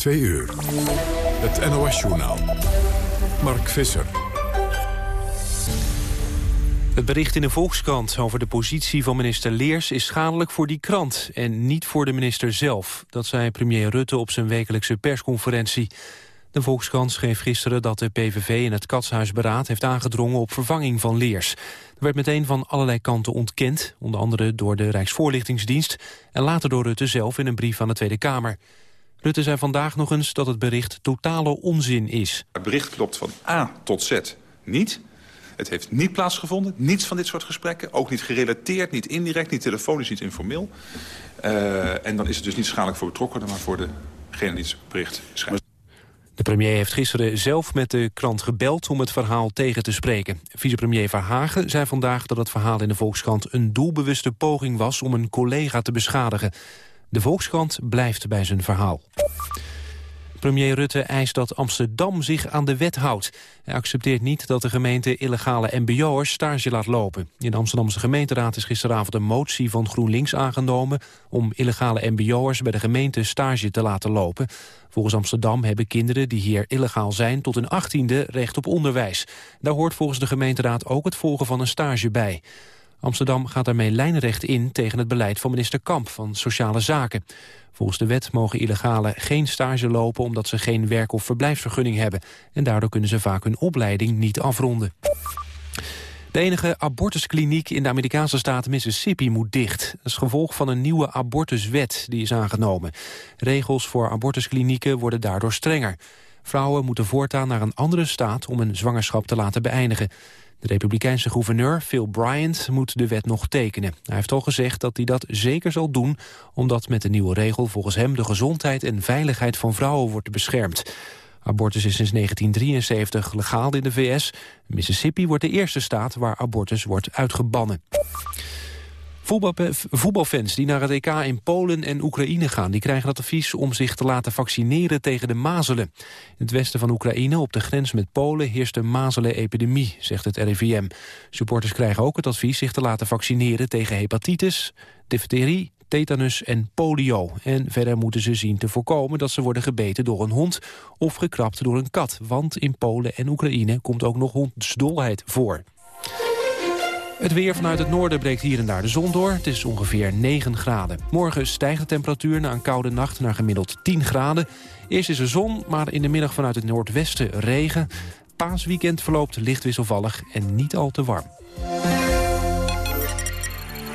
Twee uur. Het NOS-journaal. Mark Visser. Het bericht in de Volkskrant over de positie van minister Leers... is schadelijk voor die krant en niet voor de minister zelf. Dat zei premier Rutte op zijn wekelijkse persconferentie. De Volkskrant schreef gisteren dat de PVV in het Katshuisberaad... heeft aangedrongen op vervanging van Leers. Er werd meteen van allerlei kanten ontkend... onder andere door de Rijksvoorlichtingsdienst... en later door Rutte zelf in een brief aan de Tweede Kamer. Rutte zei vandaag nog eens dat het bericht totale onzin is. Het bericht klopt van A tot Z niet. Het heeft niet plaatsgevonden, niets van dit soort gesprekken. Ook niet gerelateerd, niet indirect, niet telefonisch, niet informeel. Uh, en dan is het dus niet schadelijk voor betrokkenen... maar voor degene die het bericht schrijft. De premier heeft gisteren zelf met de krant gebeld om het verhaal tegen te spreken. Vicepremier Verhagen zei vandaag dat het verhaal in de Volkskrant... een doelbewuste poging was om een collega te beschadigen. De Volkskrant blijft bij zijn verhaal. Premier Rutte eist dat Amsterdam zich aan de wet houdt. Hij accepteert niet dat de gemeente illegale mbo'ers stage laat lopen. In de Amsterdamse gemeenteraad is gisteravond een motie van GroenLinks aangenomen... om illegale mbo'ers bij de gemeente stage te laten lopen. Volgens Amsterdam hebben kinderen die hier illegaal zijn... tot hun achttiende recht op onderwijs. Daar hoort volgens de gemeenteraad ook het volgen van een stage bij. Amsterdam gaat daarmee lijnrecht in tegen het beleid van minister Kamp van Sociale Zaken. Volgens de wet mogen illegalen geen stage lopen omdat ze geen werk- of verblijfsvergunning hebben. En daardoor kunnen ze vaak hun opleiding niet afronden. De enige abortuskliniek in de Amerikaanse staat Mississippi moet dicht. Dat is gevolg van een nieuwe abortuswet die is aangenomen. Regels voor abortusklinieken worden daardoor strenger. Vrouwen moeten voortaan naar een andere staat om een zwangerschap te laten beëindigen. De republikeinse gouverneur Phil Bryant moet de wet nog tekenen. Hij heeft al gezegd dat hij dat zeker zal doen... omdat met de nieuwe regel volgens hem de gezondheid en veiligheid van vrouwen wordt beschermd. Abortus is sinds 1973 legaal in de VS. Mississippi wordt de eerste staat waar abortus wordt uitgebannen. Voetbalfans die naar het EK in Polen en Oekraïne gaan... die krijgen het advies om zich te laten vaccineren tegen de mazelen. In het westen van Oekraïne, op de grens met Polen... heerst een mazelenepidemie, zegt het RIVM. Supporters krijgen ook het advies zich te laten vaccineren... tegen hepatitis, difterie, tetanus en polio. En verder moeten ze zien te voorkomen dat ze worden gebeten door een hond... of gekrapt door een kat, want in Polen en Oekraïne... komt ook nog hondsdolheid voor. Het weer vanuit het noorden breekt hier en daar de zon door. Het is ongeveer 9 graden. Morgen stijgt de temperatuur na een koude nacht naar gemiddeld 10 graden. Eerst is er zon, maar in de middag vanuit het noordwesten regen. Paasweekend verloopt licht wisselvallig en niet al te warm.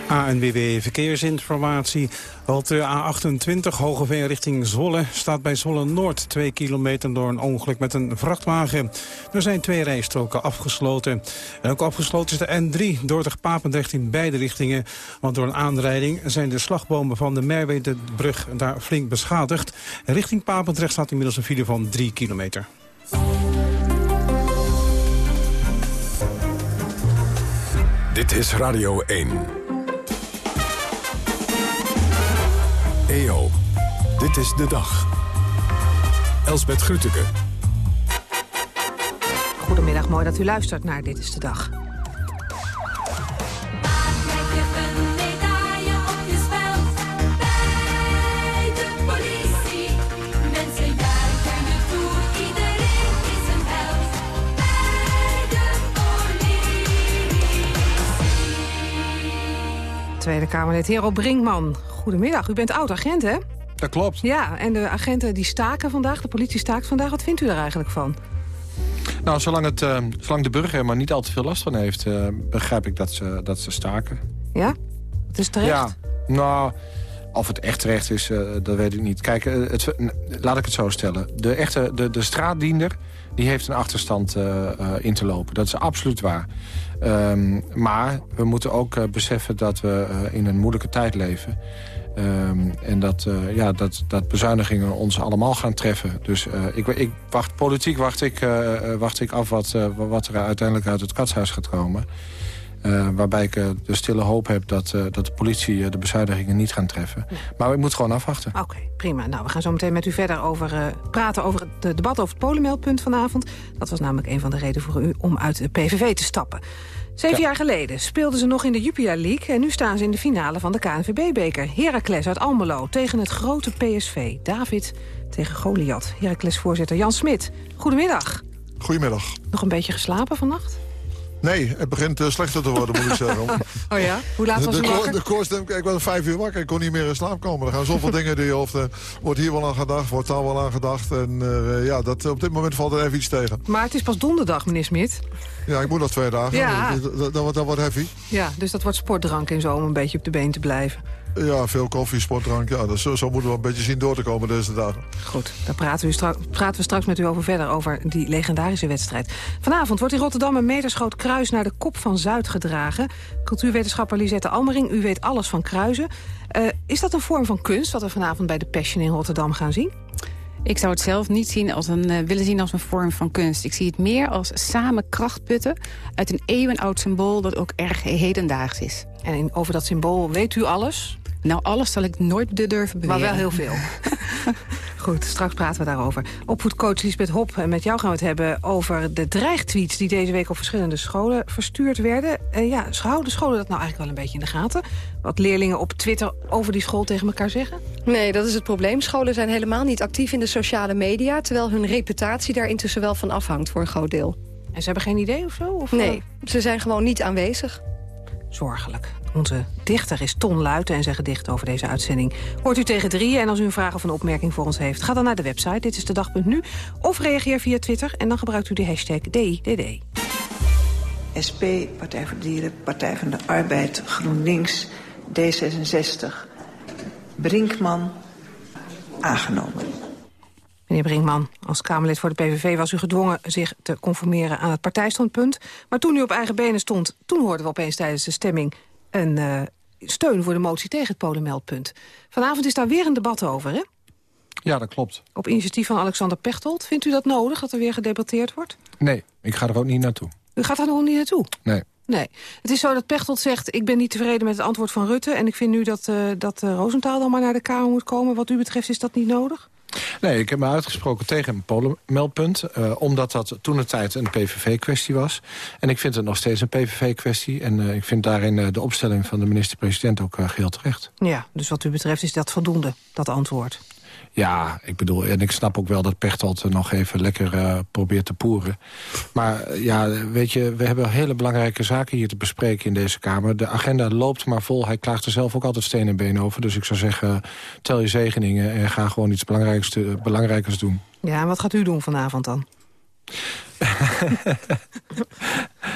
ANWB Verkeersinformatie. Op de A28 Hogeveen richting Zwolle staat bij Zwolle Noord 2 kilometer door een ongeluk met een vrachtwagen. Er zijn twee rijstroken afgesloten. En ook afgesloten is de N3 door de Papendrecht in beide richtingen. Want door een aanrijding zijn de slagbomen van de Merwedebrug daar flink beschadigd. Richting Papendrecht staat inmiddels een file van 3 kilometer. Dit is Radio 1. EO, dit is de dag. Elsbeth Grütke. Goedemiddag, mooi dat u luistert naar Dit is de Dag. Tweede Kamerlid Hero Brinkman. Goedemiddag, u bent oud-agent, hè? Dat klopt. Ja, en de agenten die staken vandaag, de politie staakt vandaag. Wat vindt u er eigenlijk van? Nou, zolang, het, uh, zolang de burger er maar niet al te veel last van heeft... Uh, begrijp ik dat ze, dat ze staken. Ja? Het is terecht? Ja, nou... Of het echt terecht is, uh, dat weet ik niet. Kijk, het, laat ik het zo stellen. De, echte, de, de straatdiender die heeft een achterstand in te lopen. Dat is absoluut waar. Um, maar we moeten ook beseffen dat we in een moeilijke tijd leven. Um, en dat, uh, ja, dat, dat bezuinigingen ons allemaal gaan treffen. Dus uh, ik, ik, wacht, politiek wacht ik, uh, wacht ik af wat, wat er uiteindelijk uit het katshuis gaat komen. waarbij ik de stille hoop heb dat, dat de politie de bezuinigingen niet gaan treffen. Maar ik moet gewoon afwachten. Oké, prima. Nou, we gaan zo meteen met u verder over, praten over het debat over het polenmeldpunt vanavond. Dat was namelijk een van de redenen voor u om uit de PVV te stappen. Zeven jaar geleden speelden ze nog in de Jupiler League... en nu staan ze in de finale van de KNVB-beker. Heracles uit Almelo tegen het grote PSV. David tegen Goliath. Heracles-voorzitter Jan Smit. Goedemiddag. Goedemiddag. Nog een beetje geslapen vannacht? Nee, het begint uh, slechter te worden, moet ik zeggen. oh ja? Hoe laat was de, u wakker? De koorts, ik was vijf uur wakker. Ik kon niet meer in slaap komen. Er gaan zoveel dingen door je hoofd. Er wordt hier wel aan gedacht, wordt daar wel aan gedacht. En uh, ja, dat, op dit moment valt er even iets tegen. Maar het is pas donderdag, meneer Smit. Ja, ik moet nog twee dagen. Ja. Dat, dat, dat, dat wordt heavy. Ja, dus dat wordt sportdrank en zo om een beetje op de been te blijven. Ja, veel koffie, sportdrank. Ja, dus zo, zo moeten we een beetje zien door te komen deze dagen. Goed, daar praten we, straks, praten we straks met u over verder, over die legendarische wedstrijd. Vanavond wordt in Rotterdam een metersgroot kruis naar de kop van Zuid gedragen. Cultuurwetenschapper Lisette Almering, u weet alles van kruisen. Uh, is dat een vorm van kunst wat we vanavond bij de Passion in Rotterdam gaan zien? Ik zou het zelf niet zien als een, uh, willen zien als een vorm van kunst. Ik zie het meer als samen kracht putten uit een eeuwenoud symbool... dat ook erg hedendaags is. En over dat symbool weet u alles? Nou, alles zal ik nooit durven beweren. Maar wel heel veel. Goed, straks praten we daarover. Opvoedcoach Lisbeth Hop, en met jou gaan we het hebben over de dreigtweets... die deze week op verschillende scholen verstuurd werden. Uh, ja, houden scholen dat nou eigenlijk wel een beetje in de gaten? Wat leerlingen op Twitter over die school tegen elkaar zeggen? Nee, dat is het probleem. Scholen zijn helemaal niet actief in de sociale media... terwijl hun reputatie daar intussen wel van afhangt voor een groot deel. En ze hebben geen idee of zo? Of nee, ze zijn gewoon niet aanwezig. Zorgelijk. Onze dichter is Ton Luiten en zijn gedicht over deze uitzending. Hoort u tegen drieën en als u een vraag of een opmerking voor ons heeft... ga dan naar de website, dit is de dag.nu, of reageer via Twitter... en dan gebruikt u de hashtag DIDD. SP, Partij voor de Dieren, Partij van de Arbeid, GroenLinks, D66, Brinkman, aangenomen. Meneer Brinkman, als Kamerlid voor de PVV was u gedwongen zich te conformeren aan het partijstandpunt. Maar toen u op eigen benen stond, toen hoorden we opeens tijdens de stemming een uh, steun voor de motie tegen het polenmeldpunt. Vanavond is daar weer een debat over, hè? Ja, dat klopt. Op initiatief van Alexander Pechtold. Vindt u dat nodig, dat er weer gedebatteerd wordt? Nee, ik ga er ook niet naartoe. U gaat er nog niet naartoe? Nee. Nee. Het is zo dat Pechtold zegt... ik ben niet tevreden met het antwoord van Rutte... en ik vind nu dat, uh, dat uh, Roosentaal dan maar naar de Kamer moet komen. Wat u betreft is dat niet nodig? Nee, ik heb me uitgesproken tegen een polenmeldpunt. Uh, omdat dat toen de tijd een PVV-kwestie was. En ik vind het nog steeds een PVV-kwestie. En uh, ik vind daarin uh, de opstelling van de minister-president ook geheel terecht. Ja, dus wat u betreft is dat voldoende, dat antwoord? Ja, ik bedoel, en ik snap ook wel dat Pechtold nog even lekker uh, probeert te poeren. Maar uh, ja, weet je, we hebben hele belangrijke zaken hier te bespreken in deze Kamer. De agenda loopt maar vol. Hij klaagt er zelf ook altijd steen en been over. Dus ik zou zeggen, tel je zegeningen en ga gewoon iets belangrijks, belangrijkers doen. Ja, en wat gaat u doen vanavond dan?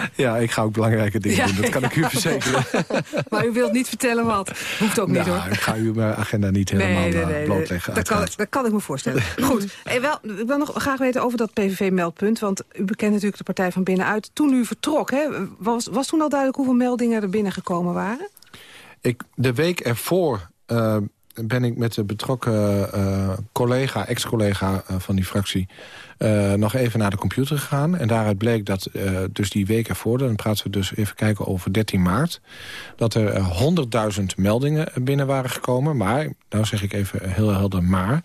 ja, ik ga ook belangrijke dingen ja, doen. Dat kan ja. ik u verzekeren. maar u wilt niet vertellen wat. Hoeft ook niet nou, hoor. Ik ga u mijn agenda niet helemaal nee, nee, nee, blootleggen. Dat kan, dat kan, ik me voorstellen. Goed. Hey, wel, ik wil nog graag weten over dat PVV-meldpunt. Want u bekent natuurlijk de partij van binnenuit. Toen u vertrok, hè, was, was toen al duidelijk hoeveel meldingen er binnengekomen waren? Ik, de week ervoor... Uh, ben ik met de betrokken uh, collega, ex-collega uh, van die fractie... Uh, nog even naar de computer gegaan. En daaruit bleek dat uh, dus die week ervoor... dan praten we dus even kijken over 13 maart... dat er 100.000 meldingen binnen waren gekomen. Maar, nou zeg ik even heel helder maar...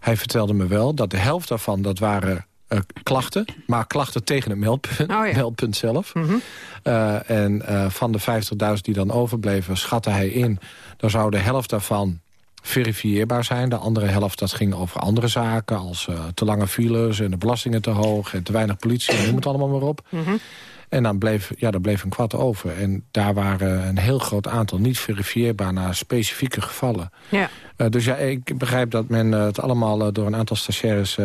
hij vertelde me wel dat de helft daarvan... dat waren uh, klachten, maar klachten tegen het meldpunt, oh ja. meldpunt zelf. Mm -hmm. uh, en uh, van de 50.000 die dan overbleven, schatte hij in... dan zou de helft daarvan verifieerbaar zijn. De andere helft dat ging over andere zaken... als uh, te lange files en de belastingen te hoog... en te weinig politie, noem het allemaal maar op. Mm -hmm. En dan bleef, ja, dan bleef een kwart over. En daar waren een heel groot aantal niet verifieerbaar... naar specifieke gevallen. Ja. Uh, dus ja, ik begrijp dat men uh, het allemaal uh, door een aantal stagiaires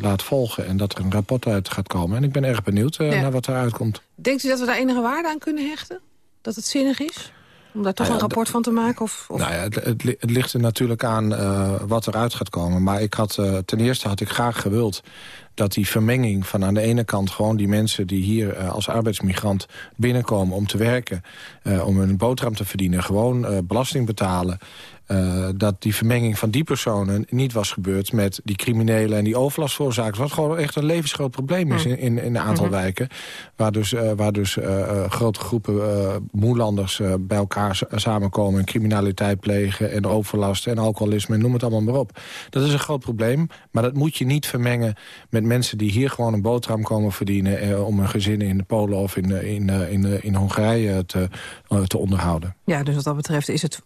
laat volgen... en dat er een rapport uit gaat komen. En ik ben erg benieuwd ja. naar wat eruit komt. Denkt u dat we daar enige waarde aan kunnen hechten? Dat het zinnig is? Om daar toch nou ja, een rapport van te maken? Of, of? Nou ja, het, het, het, ligt er natuurlijk aan uh, wat eruit gaat komen. Maar ik had, uh, ten eerste had ik graag gewild dat die vermenging van aan de ene kant gewoon die mensen die hier uh, als arbeidsmigrant binnenkomen om te werken, uh, om hun boterham te verdienen, gewoon uh, belasting betalen dat die vermenging van die personen niet was gebeurd... met die criminelen en die overlastveroorzakers. Wat gewoon echt een levensgroot probleem is in, in, in een aantal mhm. wijken. Waar dus, waar dus grote groepen moelanders bij elkaar samenkomen... en criminaliteit plegen en overlast en alcoholisme en noem het allemaal maar op. Dat is een groot probleem, maar dat moet je niet vermengen... met mensen die hier gewoon een boterham komen verdienen... om hun gezinnen in Polen of in, in, in, in Hongarije te, te onderhouden. Ja, dus wat dat betreft is het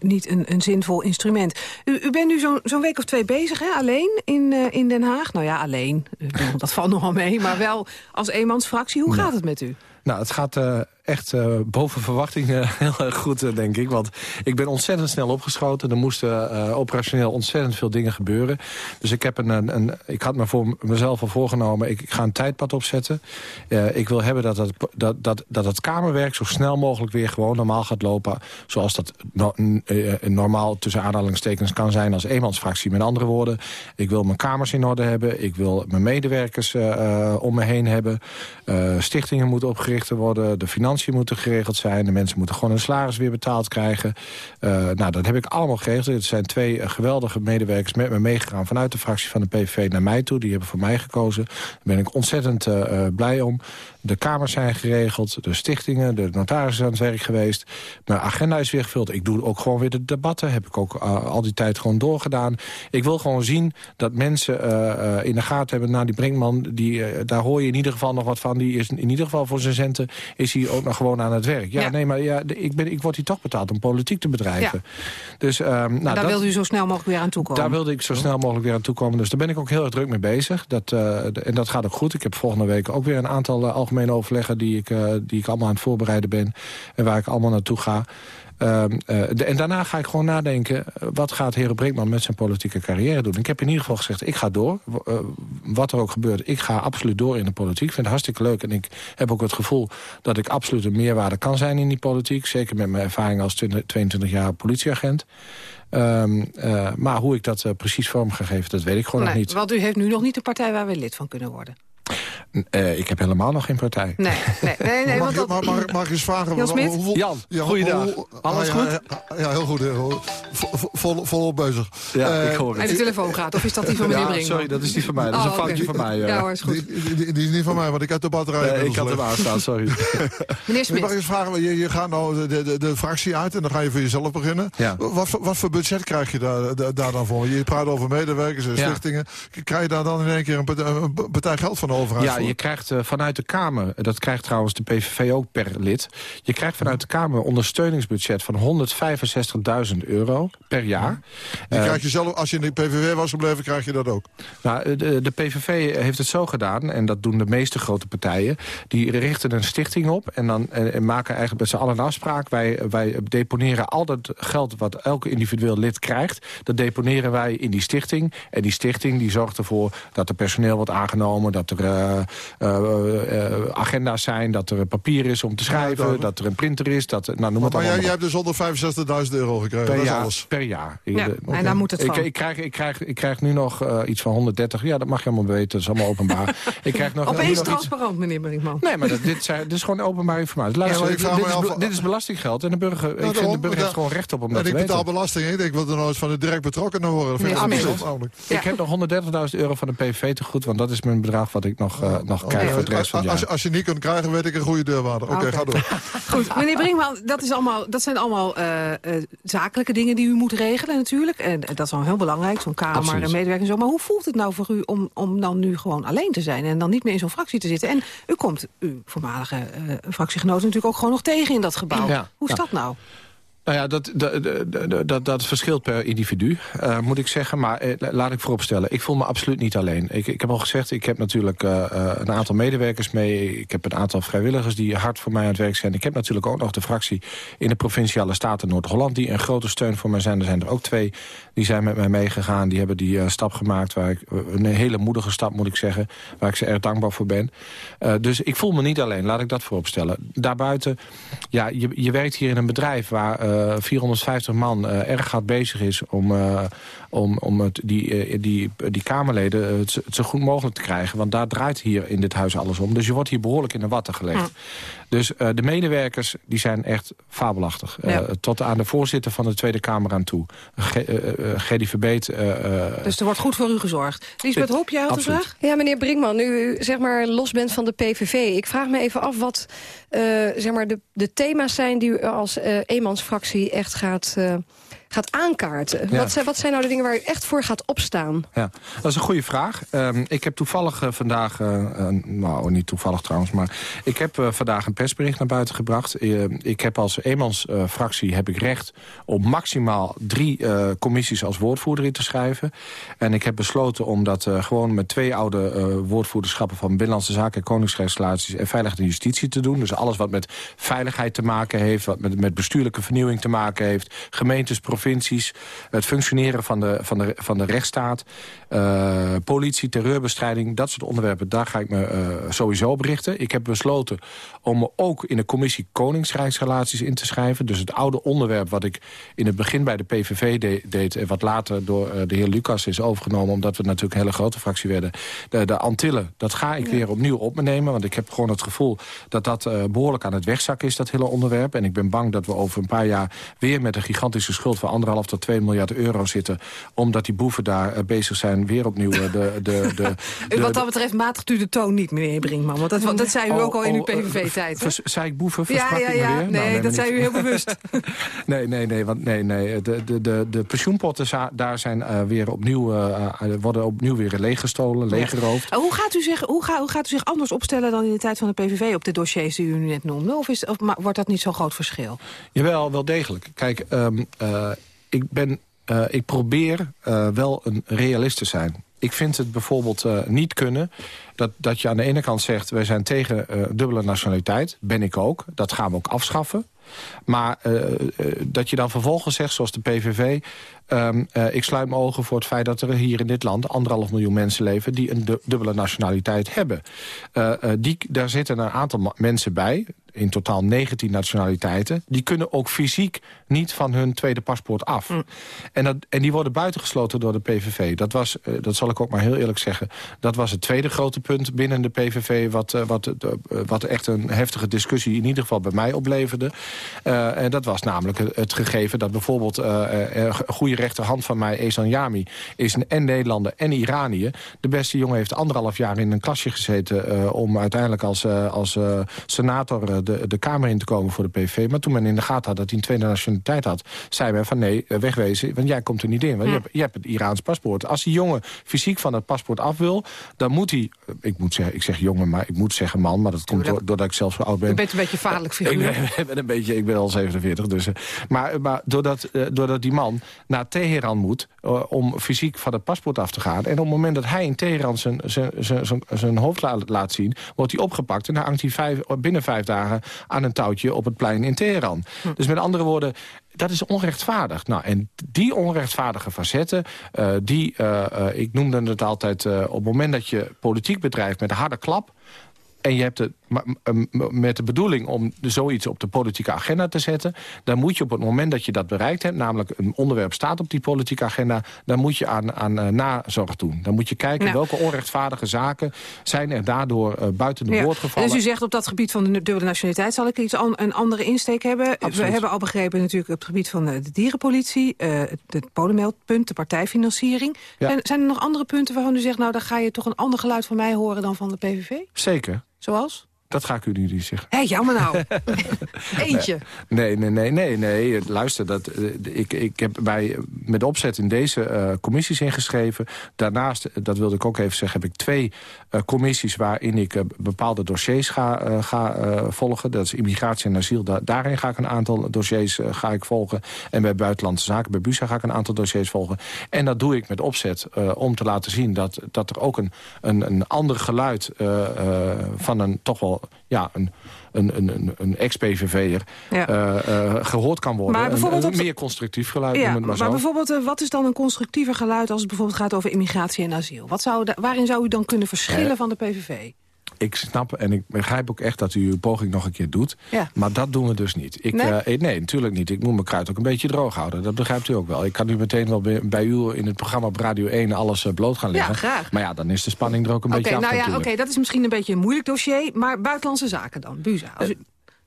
niet een, een zinvol instrument. U, u bent nu zo'n zo week of twee bezig, hè? alleen in, in Den Haag. Nou ja, alleen, dat valt nogal mee, maar wel als eenmansfractie. Hoe gaat het met u? Nou, het gaat echt uh, boven verwachtingen heel goed, uh, denk ik. Want ik ben ontzettend snel opgeschoten. Er moesten uh, operationeel ontzettend veel dingen gebeuren. Dus ik, heb een, een, ik had me voor mezelf al voorgenomen... ik, ga een tijdpad opzetten. ik wil hebben dat het, dat, dat, dat het Kamerwerk zo snel mogelijk weer gewoon normaal gaat lopen. Zoals dat no, normaal tussen aanhalingstekens kan zijn als eenmansfractie. Met andere woorden, ik wil mijn kamers in orde hebben. Ik wil mijn medewerkers om me heen hebben. stichtingen moeten opgericht worden. De financiën financiën moeten geregeld zijn. De mensen moeten gewoon hun salaris weer betaald krijgen. Uh, nou, dat heb ik allemaal geregeld. Het zijn twee eh, geweldige medewerkers met me meegegaan... vanuit de fractie van de PVV naar mij toe. Die hebben voor mij gekozen. Daar ben ik ontzettend uh, blij om. De kamers zijn geregeld, de stichtingen, de notarissen aan het werk geweest. Mijn agenda is weer gevuld. Ik doe ook gewoon weer de debatten. Heb ik ook al die tijd gewoon doorgedaan. Ik wil gewoon zien dat mensen in de gaten hebben... nou, die Brinkman, die, daar hoor je in ieder geval nog wat van. Die is in ieder geval voor zijn centen is hij ook nog gewoon aan het werk. Ja, nee, maar ja, ik, ben, ik word hier toch betaald om politiek te bedrijven. Ja. Dus, um, nou, daar dat, wilde u zo snel mogelijk weer aan toekomen? Daar wilde ik zo snel mogelijk weer aan toekomen. Dus daar ben ik ook heel erg druk mee bezig. Dat, en dat gaat ook goed. Ik heb volgende week ook weer een aantal algemene overleggen... die ik, uh, die ik allemaal aan het voorbereiden ben en waar ik allemaal naartoe ga. Uh, uh, en daarna ga ik gewoon nadenken... wat gaat Heren Brinkman met zijn politieke carrière doen. Ik heb in ieder geval gezegd, ik ga door. Uh, wat er ook gebeurt, ik ga absoluut door in de politiek. Ik vind het hartstikke leuk. En ik heb ook het gevoel dat ik absoluut een meerwaarde kan zijn in die politiek. Zeker met mijn ervaring als 20, 22 jaar politieagent. Um, maar hoe ik dat precies vorm ga geven, dat weet ik gewoon nee, nog niet. Want u heeft nu nog niet de partij waar we lid van kunnen worden. Uh, ik heb helemaal nog geen partij. Nee, nee, nee. nee mag, dat... mag, mag, mag, ik eens vragen... Jan Smit? Hoeveel... Jan, ja, goeiedag. Hoe, Alles ah, goed? Ja, ja, heel goed. Heel Vol, volop bezig. Ja, uh, ik hoor het. En de telefoon gaat, of is dat die van meneer Brinkman? sorry, dat is die van mij. Dat is oh, een foutje okay. van mij. Uh. Ja hoor, is goed. Die, die, die, is niet van mij, want ik heb de batterij nee, Ik had hem aanstaan, sorry. meneer Smit. Mag ik eens vragen, je, je gaat nou de, de, de, fractie uit en dan ga je voor jezelf beginnen. Ja. Wat, wat voor budget krijg je daar, daar dan voor? Je praat over medewerkers en stichtingen. Krijg je daar dan in één keer een partij geld van de Ja, je krijgt vanuit de Kamer, dat krijgt trouwens de PVV ook per lid... je krijgt vanuit de Kamer een ondersteuningsbudget van 165.000 euro per jaar. Die uh, krijg je zelf, als je in de PVV was gebleven, krijg je dat ook? Nou, de, de PVV heeft het zo gedaan, en dat doen de meeste grote partijen... die richten een stichting op en, dan, en, maken eigenlijk met z'n allen een afspraak. Wij, wij deponeren al dat geld wat elke individueel lid krijgt... dat deponeren wij in die stichting. En die stichting die zorgt ervoor dat er personeel wordt aangenomen... dat er uh, uh, agenda's zijn, dat er papier is om te schrijven... Ja, dat er een printer is, dat, nou, noem maar, maar jij, jij hebt dus 165.000 euro gekregen, per dat jaar, alles. Per jaar. Ja, okay. en daar moet het ik, ik, krijg, ik, krijg, ik krijg nu nog uh, iets van 130, ja, dat mag je allemaal weten, dat is allemaal openbaar. ik krijg nog, Opeens nog transparant, iets... meneer Brinkman. Nee, maar dat, dit, zijn, dit is gewoon openbare informatie. Luister, ja, dit, dit, is, af... dit, is, belastinggeld en de burger, nou, ik vind de burger heeft gewoon recht op om dat te weten. ik betaal belasting, ik denk, wil er nou eens van de direct betrokkenen worden. Dat vind ik. Ik heb nog 130.000 euro van de PVV te goed, want dat is mijn bedrag wat ik nog, uh, nog krijg voor het rest van het jaar. Als je niet kunt krijgen, weet ik een goede deurwaarder. Oké, okay, ga door. Goed, meneer Brinkman, dat, is allemaal, dat zijn allemaal uh, uh, zakelijke dingen die u moet regelen natuurlijk. En dat is wel heel belangrijk, zo'n kamer Absoluut. en medewerkers en zo. Maar hoe voelt het nou voor u om, om dan nu gewoon alleen te zijn... en dan niet meer in zo'n fractie te zitten? En u komt uw voormalige uh, fractiegenoten natuurlijk ook gewoon nog tegen in dat gebouw. Ja, hoe is ja. dat nou? Nou ja, dat, dat, dat, dat verschilt per individu, uh, moet ik zeggen. Maar uh, laat ik vooropstellen, ik voel me absoluut niet alleen. Ik, ik heb al gezegd, ik heb natuurlijk uh, een aantal medewerkers mee. Ik heb een aantal vrijwilligers die hard voor mij aan het werk zijn. Ik heb natuurlijk ook nog de fractie in de Provinciale Staten Noord-Holland... die een grote steun voor mij zijn. Er zijn er ook twee die zijn met mij meegegaan. Die hebben die stap gemaakt, waar ik, een hele moedige stap moet ik zeggen... waar ik ze erg dankbaar voor ben. dus ik voel me niet alleen, laat ik dat vooropstellen. Daarbuiten, ja, je, je werkt hier in een bedrijf waar... 450 man uh, erg hard bezig is om, uh, om, om het, die, uh, die, die Kamerleden het, het, zo goed mogelijk te krijgen. Want daar draait hier in dit huis alles om. Dus je wordt hier behoorlijk in de watten gelegd. Dus uh, de medewerkers die zijn echt fabelachtig. Uh. Tot aan de voorzitter van de Tweede Kamer aan toe. Gedi Verbeet. dus er wordt goed voor u gezorgd. Lisbeth Hop, jij had een vraag? Ja, meneer Brinkman, nu u zeg maar los bent van de PVV. Ik vraag me even af wat zeg maar de, de thema's zijn... die u als eenmansfractie echt gaat gaat aankaarten? Wat, zijn, wat zijn nou de dingen waar u echt voor gaat opstaan? Ja, dat is een goede vraag. Um, ik heb toevallig uh, vandaag, uh, uh, nou niet toevallig trouwens... maar ik heb vandaag een persbericht naar buiten gebracht. ik heb als eenmansfractie heb ik recht om maximaal drie commissies als woordvoerder in te schrijven. En ik heb besloten om dat gewoon met twee oude woordvoerderschappen... van Binnenlandse Zaken en Koningsrechtsrelaties en Veiligheid en Justitie te doen. Dus alles wat met veiligheid te maken heeft, wat met, met bestuurlijke vernieuwing te maken heeft... gemeentes, provincies, het functioneren van de, van de, van de rechtsstaat... Uh, politie, terreurbestrijding, dat soort onderwerpen... daar ga ik me uh, sowieso op richten. Ik heb besloten om me ook in de commissie Koningsrijksrelaties in te schrijven. Dus het oude onderwerp wat ik in het begin bij de PVV de, deed... en wat later door de heer Lucas is overgenomen... omdat we natuurlijk een hele grote fractie werden. De, de Antillen, dat ga ik ja. weer opnieuw op me nemen. Want ik heb gewoon het gevoel dat dat behoorlijk aan het wegzakken is, dat hele onderwerp. En ik ben bang dat we over een paar jaar weer met een gigantische schuld... van anderhalf tot 2 miljard euro zitten... omdat die boeven daar uh, bezig zijn weer opnieuw uh, de, de, de, de, Wat dat betreft matigt u de toon niet, meneer Brinkman. Want dat, dat zei u oh, ook al in uw PVV-tijd. Zei ik boeven? Ja, ja, ja. Nee, nou, nee, dat zei u heel bewust. nee, nee, nee, want nee, nee. De, de, de, de pensioenpotten daar zijn uh, weer opnieuw, worden opnieuw weer leeggestolen, leeggeroofd. Hoe, gaat u zich, hoe, gaat, hoe gaat u zich anders opstellen dan in de tijd van de PVV... op de dossiers die u net noemde? Of, is, of wordt dat niet zo'n groot verschil? Jawel, wel degelijk. Kijk, um, ik, ben, uh, ik probeer uh, wel een realist te zijn. Ik vind het bijvoorbeeld uh, niet kunnen dat, dat je aan de ene kant zegt... wij zijn tegen dubbele nationaliteit, ben ik ook. Dat gaan we ook afschaffen. Maar dat je dan vervolgens zegt, zoals de PVV... Um, uh, ik sluit mijn ogen voor het feit dat er hier in dit land... anderhalf miljoen mensen leven die een dubbele nationaliteit hebben. Uh, die, daar zitten een aantal mensen bij in totaal 19 nationaliteiten... die kunnen ook fysiek niet van hun tweede paspoort af. Mm. En, dat, en die worden buitengesloten door de PVV. Dat was, dat zal ik ook maar heel eerlijk zeggen... dat was het tweede grote punt binnen de PVV... wat, uh, wat, uh, wat echt een heftige discussie in ieder geval bij mij opleverde. en dat was namelijk het, gegeven dat bijvoorbeeld... een goede rechterhand van mij, Esan Yami... is een en Nederlander en Iranië. De beste jongen heeft anderhalf jaar in een klasje gezeten... om uiteindelijk als, als senator de, de Kamer in te komen voor de PV. Maar toen men in de gaten had dat hij een tweede nationaliteit had... zei men van nee, eh, wegwezen, want jij komt er niet in. Want je, hebt, je hebt het Iraans paspoort. Als die jongen fysiek van het paspoort af wil... dan moet hij, eh, ik moet zeggen, ik zeg jongen, maar ik moet zeggen man... maar dat komt door, doordat ik zelf zo oud ben. Je bent een beetje vaarlijk figuur. Ik ben, een beetje, ik ben al 47, dus... Eh, maar, maar doordat, doordat die man naar Teheran moet... om fysiek van het paspoort af te gaan... en op het moment dat hij in Teheran zijn, zijn, zijn, zijn hoofd laat zien... wordt hij opgepakt en dan hangt hij vijf, binnen vijf dagen aan een touwtje op het plein in Teheran. Hm. Dus met andere woorden, dat is onrechtvaardig. Nou, en die onrechtvaardige facetten, uh, die, uh, uh, ik noemde het altijd... op het moment dat je politiek bedrijft met een harde klap en je hebt het met de bedoeling om zoiets op de politieke agenda te zetten... dan moet je op het moment dat je dat bereikt hebt... namelijk een onderwerp staat op die politieke agenda... dan moet je aan, aan uh, nazorg doen. Dan moet je kijken nou. welke onrechtvaardige zaken... zijn er daardoor uh, buiten de ja. boord gevallen. Dus u zegt op dat gebied van de dubbele nationaliteit... zal ik iets an een andere insteek hebben. Absoluut. We hebben al begrepen natuurlijk op het gebied van de dierenpolitie... Uh, het polenmeldpunt, de partijfinanciering. Ja. Zijn, zijn er nog andere punten waarvan u zegt... nou, dan ga je toch een ander geluid van mij horen dan van de PVV? Zeker. Zoals? Dat ga ik u niet zeggen. Hé, hey, jammer nou. Eentje. Nee, nee, nee, nee, nee. Luister, dat, uh, ik, ik heb bij, met opzet in deze uh, commissies ingeschreven. Daarnaast, dat wilde ik ook even zeggen, heb ik twee uh, commissies... waarin ik bepaalde dossiers ga, ga volgen. Dat is immigratie en asiel. Da daarin ga ik een aantal dossiers ga ik volgen. En bij buitenlandse zaken, bij BUSA ga ik een aantal dossiers volgen. En dat doe ik met opzet om te laten zien... dat, dat er ook een, een, een ander geluid van een toch wel ja, een, een, een, een ex-PVV'er ja. uh, uh, gehoord kan worden. Maar bijvoorbeeld een, een meer constructief geluid. Ja, maar, maar bijvoorbeeld, uh, wat is dan een constructiever geluid... als het bijvoorbeeld gaat over immigratie en asiel? Wat zou waarin zou u dan kunnen verschillen van de PVV? Ik snap en ik begrijp ook echt dat u uw poging nog een keer doet. Ja. Maar dat doen we dus niet. Ik, nee? Uh, nee, natuurlijk niet. Ik moet mijn kruid ook een beetje droog houden. Dat begrijpt u ook wel. Ik kan u meteen wel bij, bij u in het programma op Radio 1 alles uh, bloot gaan leggen. Ja, graag. Maar ja, dan is de spanning er ook een okay, beetje af nou ja, Oké, okay, dat is misschien een beetje een moeilijk dossier. Maar buitenlandse zaken dan, Buza. Als u...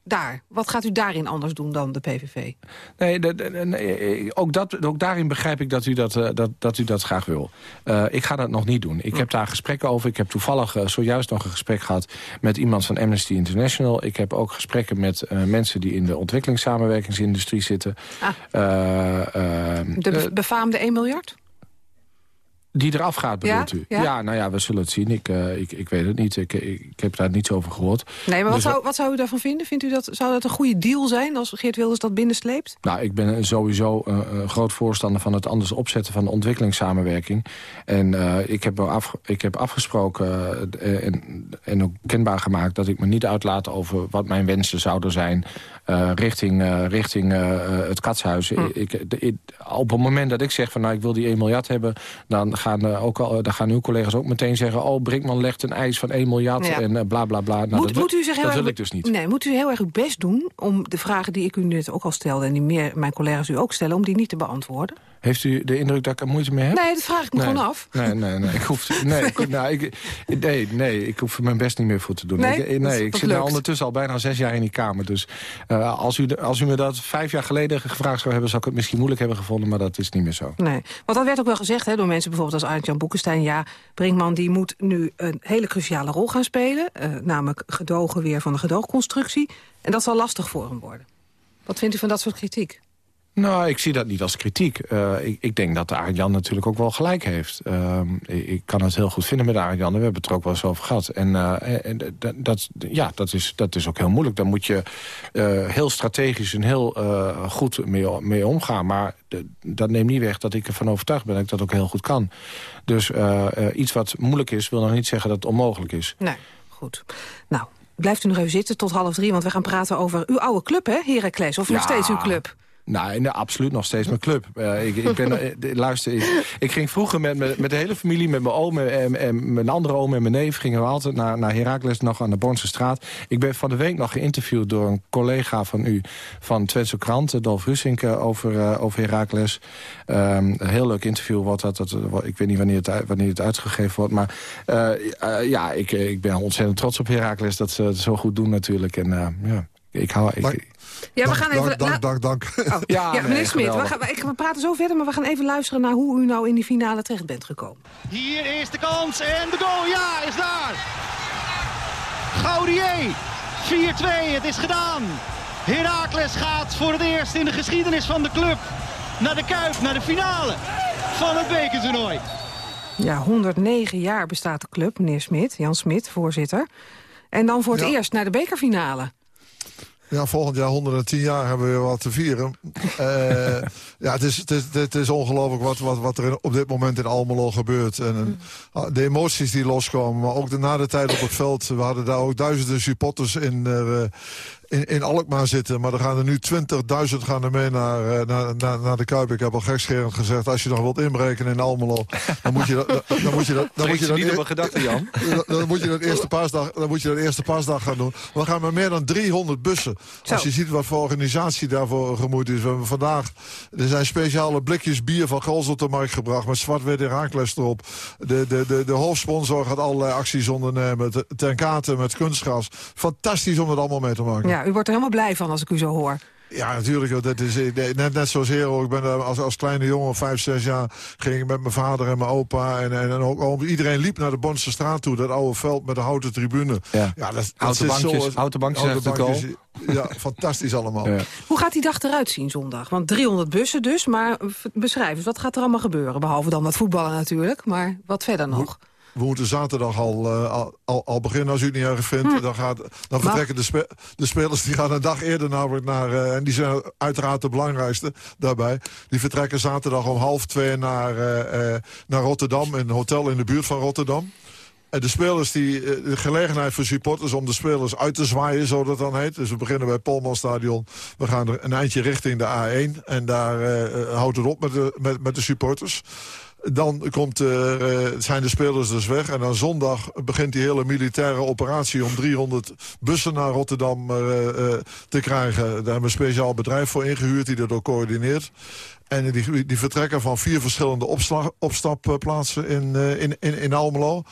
daar? Wat gaat u daarin anders doen dan de PVV? Nee, de, de, nee ook, dat, ook daarin begrijp ik dat u dat, uh, dat, dat, u dat graag wil. Uh, ik ga dat nog niet doen. Ik heb daar gesprekken over. Ik heb toevallig uh, zojuist nog een gesprek gehad... met iemand van Amnesty International. Ik heb ook gesprekken met mensen die in de ontwikkelingssamenwerkingsindustrie zitten. Ah. de befaamde 1 miljard? Die eraf gaat, bedoelt u? Ja? nou ja, we zullen het zien. Ik, uh, ik, ik weet het niet. Ik, ik, heb daar niets over gehoord. Nee, maar wat, dus zou, wat zou u daarvan vinden? Vindt u dat, zou dat een goede deal zijn als Geert Wilders dat binnensleept? Nou, ik ben sowieso uh, een groot voorstander van het anders opzetten van de ontwikkelingssamenwerking. En uh, ik, heb af, ik heb afgesproken en, en ook kenbaar gemaakt dat ik me niet uitlaat over wat mijn wensen zouden zijn uh, richting, uh, richting uh, het katshuis. Hm. Ik, ik, op het moment dat ik zeg van nou ik wil die 1 miljard hebben... dan gaan, ook al, dan gaan uw collega's ook meteen zeggen... oh Brinkman legt een eis van 1 miljard ja. en bla bla bla. Nou, moet, dat, moet u zich heel dat wil ik dus niet. Nee, moet u heel erg uw best doen om de vragen die ik u net ook al stelde... en die meer mijn collega's u ook stellen, om die niet te beantwoorden? Heeft u de indruk dat ik er moeite mee heb? Nee, dat vraag ik me nee. gewoon af. Nee, nee, nee. Ik hoef, nee, ik, nou, ik, nee, nee, ik hoef er mijn best niet meer voor te doen. Nee, ik, nee, ik zit nu ondertussen al bijna zes jaar in die Kamer. Dus uh, als, u, als u me dat vijf jaar geleden gevraagd zou hebben... zou ik het misschien moeilijk hebben gevonden, maar dat is niet meer zo. Nee, want dat werd ook wel gezegd hè, door mensen bijvoorbeeld als Arend-Jan Boekenstein... ja, Brinkman die moet nu een hele cruciale rol gaan spelen. Uh, namelijk gedogen weer van de gedoogconstructie. En dat zal lastig voor hem worden. Wat vindt u van dat soort kritiek? Nou, ik zie dat niet als kritiek. Uh, ik, ik, denk dat Arjan natuurlijk ook wel gelijk heeft. Uh, ik kan het heel goed vinden met Arjan. We hebben het er ook wel eens over gehad. En, uh, en dat, ja, dat, is, dat is ook heel moeilijk. Daar moet je uh, heel strategisch en heel goed mee, mee omgaan. Maar de, dat neemt niet weg dat ik ervan overtuigd ben... dat ik dat ook heel goed kan. Dus iets wat moeilijk is, wil nog niet zeggen dat het onmogelijk is. Nee, goed. Nou, blijft u nog even zitten tot half drie... want we gaan praten over uw oude club, hè, Heracles? Of ja. nog steeds uw club? Nou, nee, absoluut nog steeds mijn club. Uh, ik, ik, ben, luister, ik, ging vroeger met, met, de hele familie, met mijn oom en, en mijn andere oom en mijn neef... gingen we altijd naar, naar Heracles, nog aan de Bornse straat. Ik ben van de week nog geïnterviewd door een collega van u... van Twentse Krant, Dolf Rusink, over, uh, over Heracles. Um, een heel leuk interview wordt dat. dat ik weet niet wanneer het, wanneer het uitgegeven wordt. Maar ja, ik, ik ben ontzettend trots op Heracles dat ze het zo goed doen natuurlijk. En ja, ik hou... ja, we gaan even... Dank, dank, dank. Oh, ja, ja, meneer Smit, we, gaan, we praten zo verder, maar we gaan even luisteren naar hoe u nou in die finale terecht bent gekomen. Hier is de kans en de goal, ja, is daar. Gaudier, 4-2, het is gedaan. Heracles gaat voor het eerst in de geschiedenis van de club naar de Kuip, naar de finale van het bekertoernooi. Ja, 109 jaar bestaat de club, meneer Smit, Jan Smit, voorzitter. En dan voor het ja. eerst naar de bekerfinale. Ja, volgend jaar 110 jaar hebben we weer wat te vieren. uh, ja, het is, het is, het is ongelooflijk wat, wat, wat er op dit moment in Almelo gebeurt. En, uh, de emoties die loskomen, maar ook de, na de tijd op het veld. We hadden daar ook duizenden supporters in, uh, in, in Alkmaar zitten. Maar er gaan er nu 20.000 gaan er mee naar, naar, naar, naar, de Kuip. Ik heb al gekscherend gezegd, als je nog wilt inbreken in Almelo... dan moet je dat... Dan moet je dat, dan moet je dat niet op een gedachte, Jan. Dan moet je dat eerste paasdag, dan moet je dat eerste paasdag gaan doen. We gaan met meer dan 300 bussen. Zo. Als je ziet wat voor organisatie daarvoor gemoeid is. We hebben vandaag... Er zijn speciale blikjes bier van Gols op de markt gebracht... met zwart-wit Herakles erop. De, de, de, de hoofdsponsor gaat allerlei acties ondernemen. Ten katen met kunstgras. Fantastisch om het allemaal mee te maken. Ja, u wordt er helemaal blij van als ik u zo hoor. Ja, natuurlijk. Dat is, net, net zoals Hero. Ik ben als, als kleine jongen, vijf, zes jaar, ging ik met mijn vader en mijn opa. En, en, en ook, iedereen liep naar de Bonse straat toe. Dat oude veld met de houten tribune. Ja, ja dat, dat houten, bankjes, zo, houten bankjes, houten bankjes. Ja, fantastisch allemaal. Ja. Hoe gaat die dag eruit zien zondag? Want 300 bussen dus, maar beschrijf eens, wat gaat er allemaal gebeuren? Behalve dan wat voetballen natuurlijk, maar wat verder nog? We moeten zaterdag al, uh, al, al, beginnen als u het niet erg vindt. Hm. Dan, gaat, dan vertrekken de, spe de, spelers die gaan een dag eerder namelijk naar... Uh, en die zijn uiteraard de belangrijkste daarbij. Die vertrekken zaterdag om half twee naar, uh, naar Rotterdam. In een hotel in de buurt van Rotterdam. En de spelers die, de gelegenheid voor supporters om de spelers uit te zwaaien, zo dat dan heet. Dus we beginnen bij het Polmanstadion. We gaan er een eindje richting de A1. En daar uh, houdt het op met de, met, met de supporters. Dan komt, uh, zijn de spelers dus weg. En dan zondag begint die hele militaire operatie... om 300 bussen naar Rotterdam uh, uh, te krijgen. Daar hebben we een speciaal bedrijf voor ingehuurd... die dat ook coördineert. En die, die vertrekken van vier verschillende opslag, opstapplaatsen in, in, in Almelo.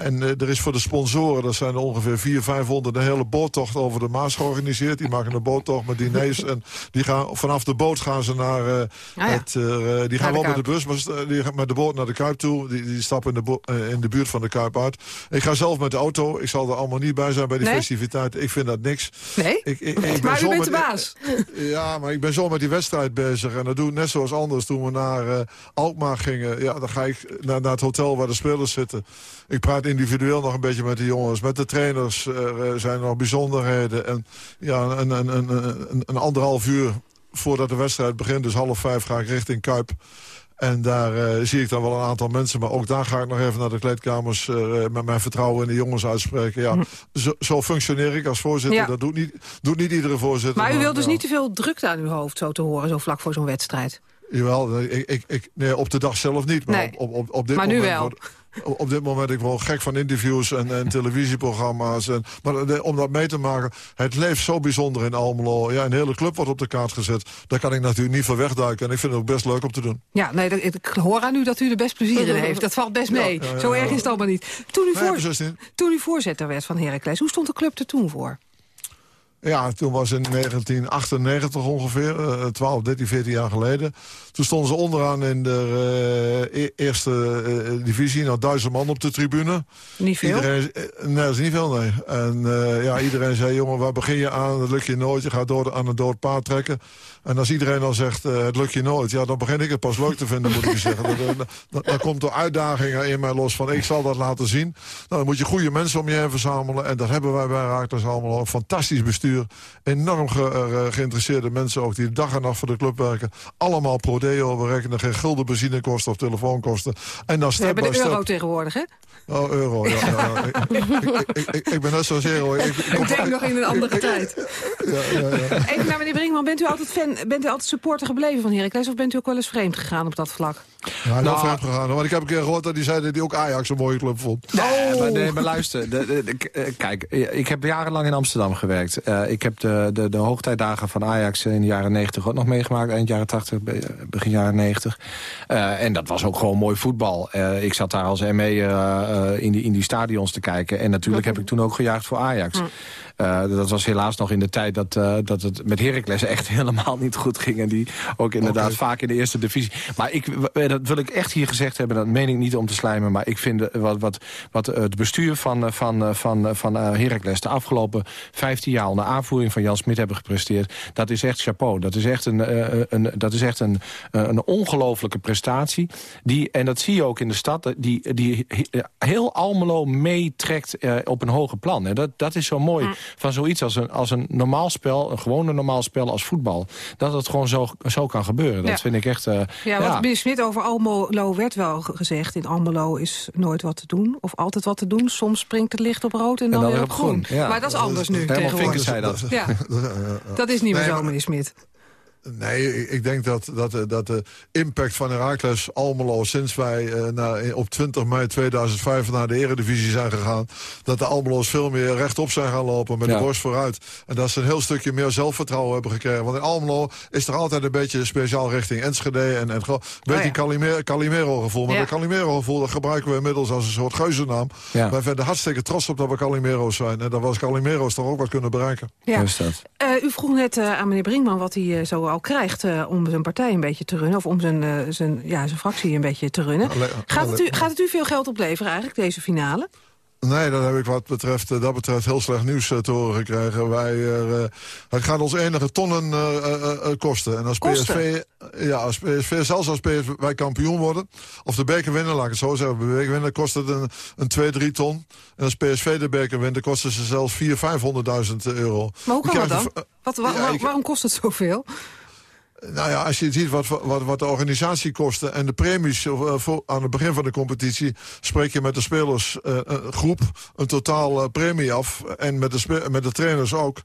En uh, er is voor de sponsoren, dat zijn er ongeveer 400, 500... een hele boottocht over de Maas georganiseerd. Die maken een boottocht met diners. en die gaan, vanaf de boot gaan ze naar... Uh, ah, ja. het, uh, die gaan wel met de bus, maar die gaan met de boot naar de Kuip toe. Die, die stappen in de, in de buurt van de Kuip uit. Ik ga zelf met de auto. Ik zal er allemaal niet bij zijn bij die nee? festiviteit. Ik vind dat niks. Nee? Ik, ik, ik ben maar u bent de baas. Ja, maar ik ben zo met die wedstrijd bezig. En dat doe ik net zoals anders. Toen we naar Alkmaar gingen, ja, dan ga ik naar, naar het hotel waar de spelers zitten. Ik praat individueel nog een beetje met de jongens. Met de trainers er zijn nog bijzonderheden. En ja, een, een, een, een, een anderhalf uur voordat de wedstrijd begint, dus half vijf, ga ik richting Kuip. En daar uh, zie ik dan wel een aantal mensen. Maar ook daar ga ik nog even naar de kleedkamers uh, met mijn vertrouwen in de jongens uitspreken. Ja, hm. zo, zo functioneer ik als voorzitter. Ja. Dat doet niet, doet niet iedere voorzitter. Maar u wilt dus niet te veel drukte aan uw hoofd, zo te horen, zo vlak voor zo'n wedstrijd? Jawel, ik, ik, ik, nee, op de dag zelf niet. Maar, nee. op, op, op dit maar moment nu wel. Wordt, op dit moment, ik word gek van interviews en, en televisieprogramma's. En, maar de, om dat mee te maken, het leeft zo bijzonder in Almelo. Ja, een hele club wordt op de kaart gezet. Daar kan ik natuurlijk niet van wegduiken. En ik vind het ook best leuk om te doen. Ja, nee, dat, ik hoor aan u dat u er best plezier in heeft. Dat valt best mee. Ja, ja, ja, zo erg is het allemaal niet. Toen u, voor, toen u voorzitter werd van Heracles, hoe stond de club er toen voor? Ja, toen was in 1998 ongeveer, uh, 12, 13, 14 jaar geleden. Toen stonden ze onderaan in de uh, eerste uh, divisie. Nou, duizend man op de tribune. Niet veel? Iedereen, nee, dat is niet veel, nee. En ja, iedereen zei, jongen, waar begin je aan? Dat lukt je nooit. Je gaat door, aan een dood paard trekken. En als iedereen dan zegt, het lukt je nooit... ja, dan begin ik het pas leuk te vinden, moet ik zeggen. Dan, dan, dan komt er uitdagingen in mij los van, ik zal dat laten zien. Nou, dan moet je goede mensen om je heen verzamelen. En dat hebben wij bij Raakles allemaal. Een fantastisch bestuur. Enorm ge, geïnteresseerde mensen ook, die dag en nacht voor de club werken. Allemaal prodeo berekenen, geen gulden benzinekosten of telefoonkosten. En dan We hebben de euro tegenwoordig, hè? Oh, euro, ja. ja. ik, ik, ik, ik, ben net zoals euro. Ik, ik denk nog in een andere tijd. Ja, ja, ja. Even naar meneer Brinkman, bent u altijd fan, bent u altijd supporter gebleven van Heracles... of bent u ook wel eens vreemd gegaan op dat vlak? Ja, nou, vreemd gegaan. Want ik heb een keer gehoord dat hij zei dat hij ook Ajax een mooie club vond. Nee, maar, nee, maar luister. De, de, de, kijk, ik heb jarenlang in Amsterdam gewerkt. Uh, ik heb de, de, de hoogtijdagen van Ajax in de jaren 90 ook nog meegemaakt. Eind jaren 80, begin jaren 90. Uh, en dat was ook gewoon mooi voetbal. Uh, ik zat daar als ME in, die, in die stadions te kijken. En natuurlijk heb ik toen ook gejaagd voor Ajax. Uh, dat was helaas nog in de tijd dat, uh, dat het met Heracles echt helemaal niet goed ging. En die ook inderdaad okay. vaak in de eerste divisie. Maar ik, dat wil ik echt hier gezegd hebben. Dat meen ik niet om te slijmen. Maar ik vind wat, wat, wat het bestuur van, van, van, van uh, Heracles de afgelopen 15 jaar onder aanvoering van Jan Smit hebben gepresteerd. Dat is echt chapeau. Dat is echt een, een, dat is echt een, een ongelofelijke prestatie. Die, en dat zie je ook in de stad. Die, die heel Almelo meetrekt op een hoger plan. En dat, dat is zo mooi van zoiets als een, als een normaal spel, een gewone normaal spel als voetbal. Dat het gewoon zo, zo kan gebeuren. Dat ja. vind ik echt... Uh, ja, wat ja. Smit over Almelo werd wel gezegd. In Almelo is nooit wat te doen. Of altijd wat te doen. Soms springt het licht op rood en dan, en dan weer op groen. groen. Ja. Maar dat is anders nu zei dat. Ja. dat is niet meer nee, zo, meneer Smit. Nee, ik denk dat, dat, dat de impact van Heracles Almelo... sinds wij uh, naar, op 20 mei 2005 naar de eredivisie zijn gegaan... dat de Almelo's veel meer rechtop zijn gaan lopen met ja. de borst vooruit. En dat ze een heel stukje meer zelfvertrouwen hebben gekregen. Want in Almelo is er altijd een beetje speciaal richting Enschede... en, en een beetje oh, Calimero, Calimero gevoel. Maar ja. dat Calimero gevoel dat gebruiken we inmiddels als een soort geuzennaam. Ja. Wij vinden hartstikke trots op dat we Calimero's zijn. En dat was Calimero's toch ook wat kunnen bereiken. Ja. Uh, u vroeg net uh, aan meneer Brinkman wat hij uh, zo al krijgt uh, om zijn partij een beetje te runnen... of om zijn, uh, zijn, ja, zijn fractie een beetje te runnen. Gaat het, u, gaat het u veel geld opleveren eigenlijk, deze finale? Nee, dat heb ik wat betreft, dat betreft heel slecht nieuws te horen gekregen. Wij, uh, het gaat ons enige tonnen uh, kosten. En als PSV, ja, als PSV, zelfs als PSV wij kampioen worden, of de beker winnen, laat ik het zo zeggen, de beker winnen, kost het een, een 2, 3 ton. En als PSV de beker wint, dan kost het ze zelfs 4, 500.000 euro. Maar hoe kan dat dan? Wat, ja, waarom kost het zoveel? Nou ja, als je ziet wat, wat, wat de organisatie kostte en de premies uh, voor, aan het begin van de competitie... spreek je met de spelersgroep uh, een totaal uh, premie af. En met de, met de trainers ook.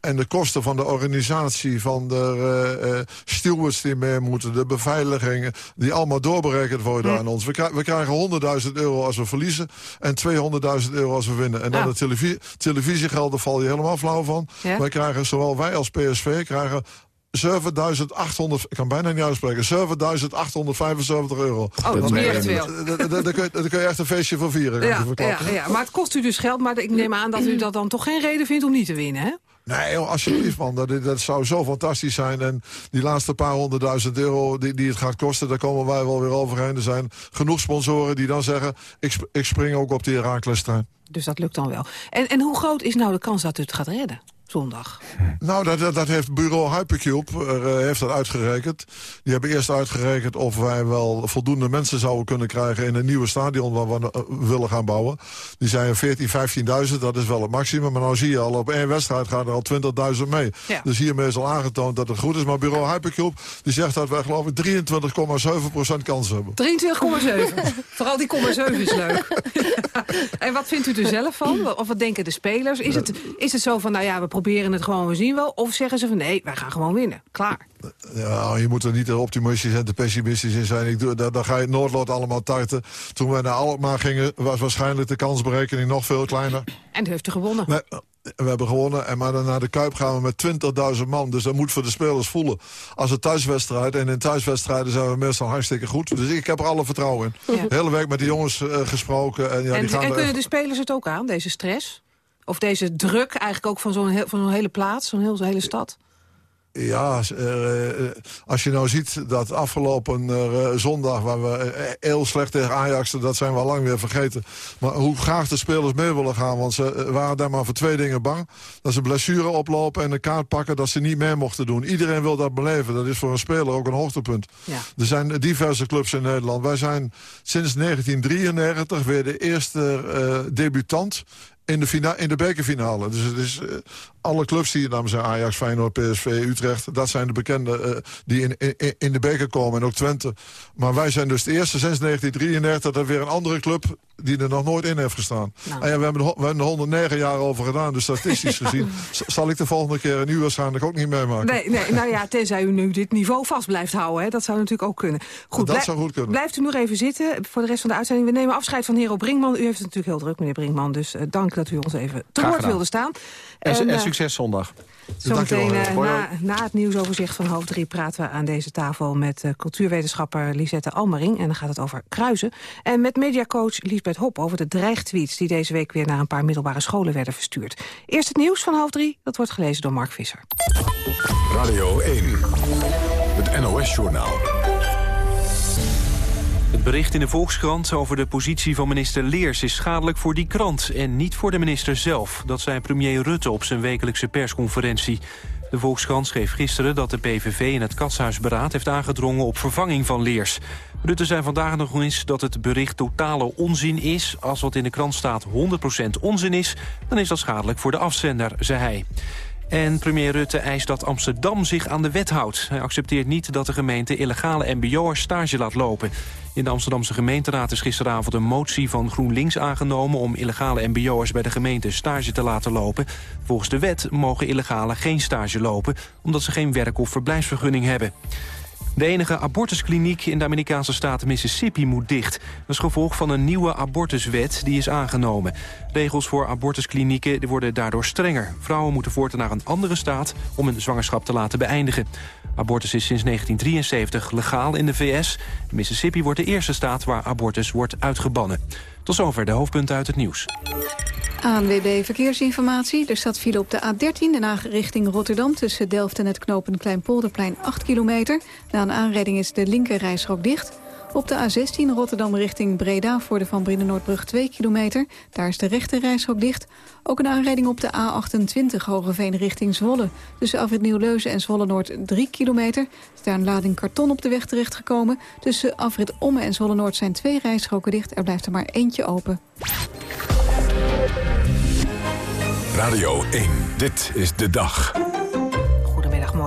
En de kosten van de organisatie, van de stewards die mee moeten... de beveiligingen, die allemaal doorberekend worden aan ons. We, krijgen, we krijgen 100.000 euro als we verliezen en 200.000 euro als we winnen. En dan ah. de televisie, televisiegelden val je helemaal flauw van. Ja? Wij krijgen, zowel wij als PSV, krijgen 7800, ik kan bijna niet uitspreken, 7875 euro. Oh, dat is meer veel. Daar kun, je- echt een feestje van vieren. Ja, ja, ja, maar het kost u dus geld. Maar ik neem aan dat u dat dan toch geen reden vindt om niet te winnen, hè? Nee, joh, alsjeblieft man, dat, dat zou zo fantastisch zijn. En die laatste paar honderdduizend euro die, die het gaat kosten... daar komen wij wel weer overheen. Er zijn genoeg sponsoren die dan zeggen... ik, ik spring ook op die Herakles-trein. Dus dat lukt dan wel. En, en hoe groot is nou de kans dat u het gaat redden? Zondag. Nou, dat, dat, dat heeft bureau Hypercube er, eh, heeft dat uitgerekend. Die hebben eerst uitgerekend of wij wel voldoende mensen zouden kunnen krijgen... in een nieuwe stadion waar we eh, willen gaan bouwen. Die zijn 14, 15.000, dat is wel het maximum. Maar nou zie je al, op één wedstrijd gaan er al 20.000 mee. Ja. Dus hiermee is al aangetoond dat het goed is. Maar bureau Hypercube die zegt dat wij geloof ik 23,7% kans hebben. 23,7. Vooral die 0,7 is leuk. en wat vindt u er zelf van? Of wat denken de spelers? Is het, is het zo van, nou ja, we proberen het gewoon, we zien wel? Of zeggen ze van, nee, wij gaan gewoon winnen. Klaar. Ja, je moet er niet te optimistisch en te pessimistisch in zijn. Ik doe, dan, dan ga je het Noordlood allemaal tarten. Toen we naar Alkmaar gingen, was waarschijnlijk de kansberekening nog veel kleiner. En u heeft er gewonnen. We hebben gewonnen, en maar dan naar de Kuip gaan we met 20.000 man. Dus dat moet voor de spelers voelen als een thuiswedstrijd. En in thuiswedstrijden zijn we meestal hartstikke goed. Dus ik heb er alle vertrouwen in. Ja. De hele week met die jongens eh, gesproken. En, ja, en die gaan en kunnen echt- de spelers het ook aan, deze stress? Of deze druk eigenlijk ook van zo'n zo'n hele plaats, zo'n heel- hele stad? Ja, eh, eh, als je nou ziet dat afgelopen eh, zondag... waar we heel slecht tegen Ajax, dat zijn we al lang weer vergeten. Maar hoe graag de spelers mee willen gaan... want ze waren daar maar voor twee dingen bang. Dat ze blessure oplopen en een kaart pakken dat ze niet mee mochten doen. Iedereen wil dat beleven. Dat is voor een speler ook een hoogtepunt. Ja. Er zijn diverse clubs in Nederland. Wij zijn sinds 1993 weer de eerste eh, debutant in de, in de bekerfinale. Dus het is alle clubs die, namens zijn Ajax, Feyenoord, PSV, Utrecht... dat zijn de bekende eh, die in, in, in de beker komen en ook Twente. Maar wij zijn dus de eerste sinds 1933... dat er weer een andere club die er nog nooit in heeft gestaan. Nou. En ja, we, hebben, er we hebben er 109 jaar over gedaan, dus statistisch gezien... zal ik de volgende keer en u waarschijnlijk ook niet meemaken. Nee, nee, nou ja, tenzij u nu dit niveau vast blijft houden. Hè. Dat zou natuurlijk ook kunnen. Goed, Dat zou goed kunnen. Blijft u nog even zitten voor de rest van de uitzending. We nemen afscheid van Hero Brinkman. U heeft het natuurlijk heel druk, meneer Brinkman. Dus eh, dank dat u ons even te woord wilde staan. En, en eh, succes zondag. Zometeen eh, na, na het nieuwsoverzicht van half drie praten we aan deze tafel met eh, cultuurwetenschapper Lisette Almering. En dan gaat het over kruisen. En met mediacoach Liesbeth Hop over de dreigtweets die deze week weer naar een paar middelbare scholen werden verstuurd. Eerst het nieuws van half drie, dat wordt gelezen door Mark Visser. Radio 1. Het NOS-journaal. Het bericht in de Volkskrant over de positie van minister Leers... is schadelijk voor die krant en niet voor de minister zelf. Dat zei premier Rutte op zijn wekelijkse persconferentie. De Volkskrant schreef gisteren dat de PVV in het Katshuisberaad... heeft aangedrongen op vervanging van Leers. Rutte zei vandaag nog eens dat het bericht totale onzin is. Als wat in de krant staat 100% onzin is... dan is dat schadelijk voor de afzender, zei hij. En premier Rutte eist dat Amsterdam zich aan de wet houdt. Hij accepteert niet dat de gemeente illegale mbo'ers stage laat lopen. In de Amsterdamse gemeenteraad is gisteravond een motie van GroenLinks aangenomen... om illegale mbo'ers bij de gemeente stage te laten lopen. Volgens de wet mogen illegalen geen stage lopen... omdat ze geen werk- of verblijfsvergunning hebben. De enige abortuskliniek in de Amerikaanse staat Mississippi moet dicht. Dat is gevolg van een nieuwe abortuswet die is aangenomen. Regels voor abortusklinieken worden daardoor strenger. Vrouwen moeten voortaan naar een andere staat om een zwangerschap te laten beëindigen. Abortus is sinds 1973 legaal in de VS. Mississippi wordt de eerste staat waar abortus wordt uitgebannen. Tot zover de hoofdpunten uit het nieuws. ANWB Verkeersinformatie. Er staat file op de A13, Den Haag richting Rotterdam... tussen Delft en het knopen Kleinpolderplein 8 kilometer. Na een aanrijding is de linkerrijstrook dicht. Op de A16 Rotterdam richting Breda voor de Van Brinnen-Noordbrug 2 kilometer. Daar is de rechterrijstrook dicht. Ook een aanrijding op de A28 Hogeveen richting Zwolle. Tussen Afrit Nieuwleuzen en Zwolle-Noord 3 kilometer. Is daar een lading karton op de weg terechtgekomen. Tussen Afrit Omme en Zwolle-Noord zijn twee rijstroken dicht. Er blijft er maar eentje open. Radio 1. Dit is de dag.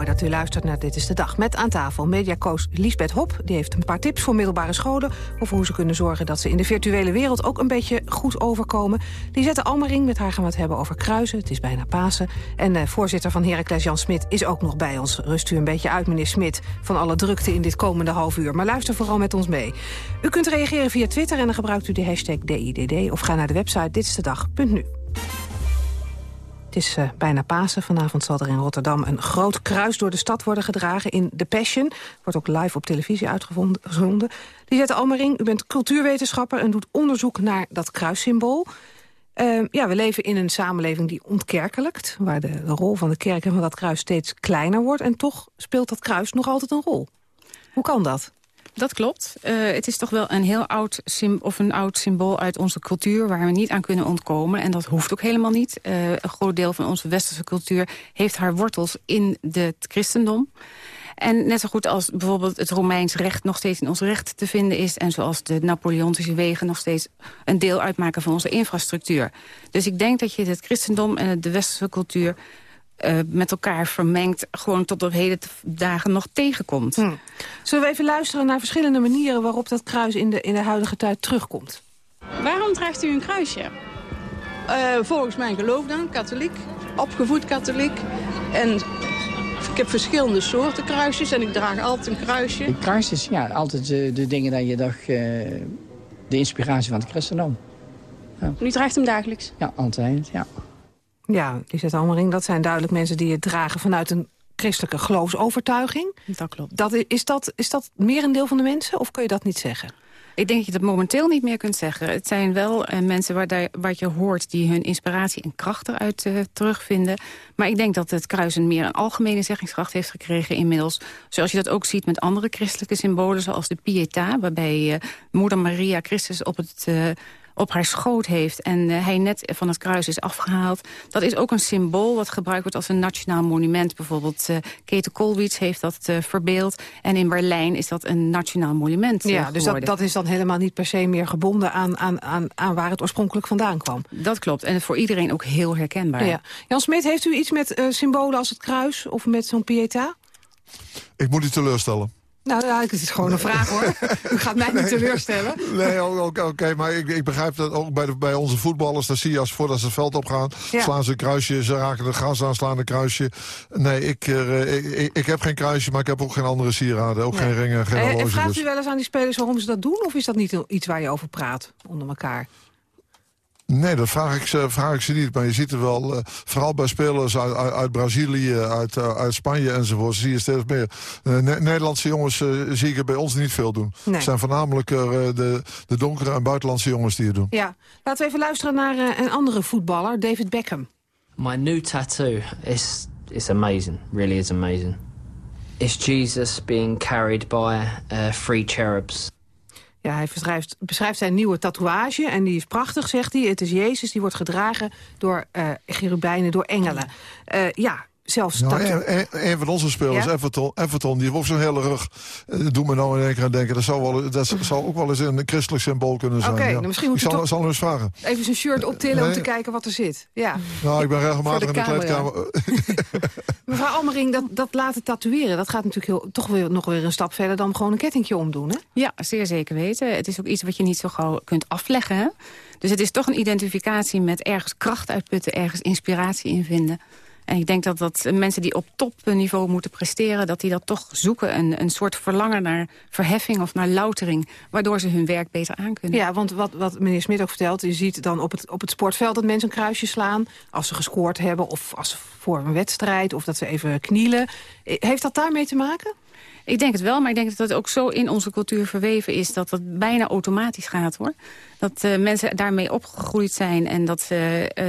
Dat u luistert naar Dit is de Dag. Met aan tafel mediacoach Liesbeth Hop. Die heeft een paar tips voor middelbare scholen... over hoe ze kunnen zorgen dat ze in de virtuele wereld... ook een beetje goed overkomen. Lisette Almering, met haar gaan we het hebben over kruisen. Het is bijna Pasen. En eh, voorzitter van Heracles Jan Smit is ook nog bij ons. Rust u een beetje uit, meneer Smit, van alle drukte in dit komende half uur. Maar luister vooral met ons mee. U kunt reageren via Twitter en dan gebruikt u de hashtag DIDD... of ga naar de website ditstedag.nu. Het is uh, bijna Pasen. Vanavond zal er in Rotterdam een groot kruis door de stad worden gedragen in The Passion. Wordt ook live op televisie uitgezonden. Lisette Almering, u bent cultuurwetenschapper en doet onderzoek naar dat kruissymbool. Uh, ja, we leven in een samenleving die ontkerkelijkt... waar de rol van de kerk en van dat kruis steeds kleiner wordt... en toch speelt dat kruis nog altijd een rol. Hoe kan dat? Dat klopt. Uh, het is toch wel een heel oud, of een oud symbool uit onze cultuur... waar we niet aan kunnen ontkomen. En dat hoeft ook helemaal niet. Uh, een groot deel van onze westerse cultuur heeft haar wortels in het christendom. En net zo goed als bijvoorbeeld het Romeins recht nog steeds in ons recht te vinden is... en zoals de Napoleontische wegen nog steeds een deel uitmaken van onze infrastructuur. Dus ik denk dat je het christendom en de westerse cultuur uh, met elkaar vermengt... gewoon tot op heden dagen nog tegenkomt. Hm. Zullen we even luisteren naar verschillende manieren... waarop dat kruis in de, in de huidige tijd terugkomt? Waarom draagt u een kruisje? Uh, volgens mijn geloof dan, katholiek. Opgevoed katholiek. En ik heb verschillende soorten kruisjes en ik draag altijd een kruisje. Een kruis is ja, altijd de, de dingen dat je dacht... Uh, de inspiratie van het christendom. Ja. U draagt hem dagelijks? Ja, altijd, ja. Ja, die zet Almering, dat zijn duidelijk mensen die het dragen vanuit een christelijke geloofsovertuiging. Dat klopt. Dat, is, dat, is dat merendeel van de mensen of kun je dat niet zeggen? Ik denk dat je dat momenteel niet meer kunt zeggen. Het zijn wel uh, mensen waar daar, wat je hoort die hun inspiratie en kracht eruit uh, terugvinden. Maar ik denk dat het kruis een meer een algemene zeggingskracht heeft gekregen inmiddels. Zoals je dat ook ziet met andere christelijke symbolen zoals de Pietà. Waarbij uh, moeder Maria Christus op het op haar schoot heeft... en uh, hij net van het kruis is afgehaald. Dat is ook een symbool wat gebruikt wordt als een nationaal monument. Bijvoorbeeld uh, Kete Kolwitz heeft dat uh, verbeeld. En in Berlijn is dat een nationaal monument Ja, dus dat, dat is dan helemaal niet per se meer gebonden... Aan, aan, aan, aan waar het oorspronkelijk vandaan kwam. Dat klopt. En voor iedereen ook heel herkenbaar. Ja. Jan Smit, heeft u iets met symbolen als het kruis of met zo'n pieta? Ik moet u teleurstellen. Nou ja, het is gewoon een vraag hoor. U gaat mij niet teleurstellen. Nee, oké, okay, maar ik, ik, begrijp dat ook bij, de, bij onze voetballers. Dat zie je als voordat ze het veld opgaan. Ja. Slaan ze een kruisje, ze raken de gas aan, slaan een kruisje. Nee, ik, uh, ik, ik, heb geen kruisje, maar ik heb ook geen andere sieraden. Ook geen ringen, geen horloge. En vraagt dus. u wel eens aan die spelers waarom ze dat doen? Of is dat niet iets waar je over praat onder elkaar? Nee, dat vraag ik, ze, vraag ik ze niet. Maar je ziet er wel, uh, vooral bij spelers uit, uit, uit Brazilië, uit, uh, uit Spanje enzovoort... zie je steeds meer. Uh, ne Nederlandse jongens zie ik er bij ons niet veel doen. Nee. Het zijn voornamelijk de, de donkere en buitenlandse jongens die het doen. Ja, laten we even luisteren naar een andere voetballer, David Beckham. My new tattoo is, is amazing, really is amazing. It's Jesus being carried by three cherubs. Ja, hij beschrijft, beschrijft zijn nieuwe tatoeage en die is prachtig, zegt hij. Het is Jezus, die wordt gedragen door uh, cherubijnen, door engelen. Uh, ja, zelfs... Nou, een, een, van onze spelers, ja? Everton, Everton, die heeft ook zo'n hele rug. Uh, doe me nou in één keer aan denken. Dat zou, wel, dat zou ook wel eens een christelijk symbool kunnen zijn. Oké, okay, ja. nou misschien moet ik zal, toch zal hem eens vragen. Even zijn shirt optillen nee. om te kijken wat er zit. Ja. Nou, ik ben regelmatig in de kleedkamer. Mevrouw Almering, dat, dat laten tatoeëren... dat gaat natuurlijk heel, toch weer, nog weer een stap verder... dan gewoon een kettingje omdoen, hè? Ja, zeer zeker weten. Het is ook iets wat je niet zo gauw kunt afleggen, hè? Dus het is toch een identificatie met ergens kracht uitputten... ergens inspiratie in vinden... En ik denk dat, dat mensen die op topniveau moeten presteren... dat die dat toch zoeken, een, een soort verlangen naar verheffing of naar loutering... waardoor ze hun werk beter aankunnen. Ja, want wat, wat meneer Smit ook vertelt... je ziet dan op het, op het sportveld dat mensen een kruisje slaan... als ze gescoord hebben of als voor een wedstrijd... of dat ze even knielen. Heeft dat daarmee te maken? Ik denk het wel, maar ik denk dat het ook zo in onze cultuur verweven is... dat het bijna automatisch gaat, hoor. Dat uh, mensen daarmee opgegroeid zijn... en dat, uh,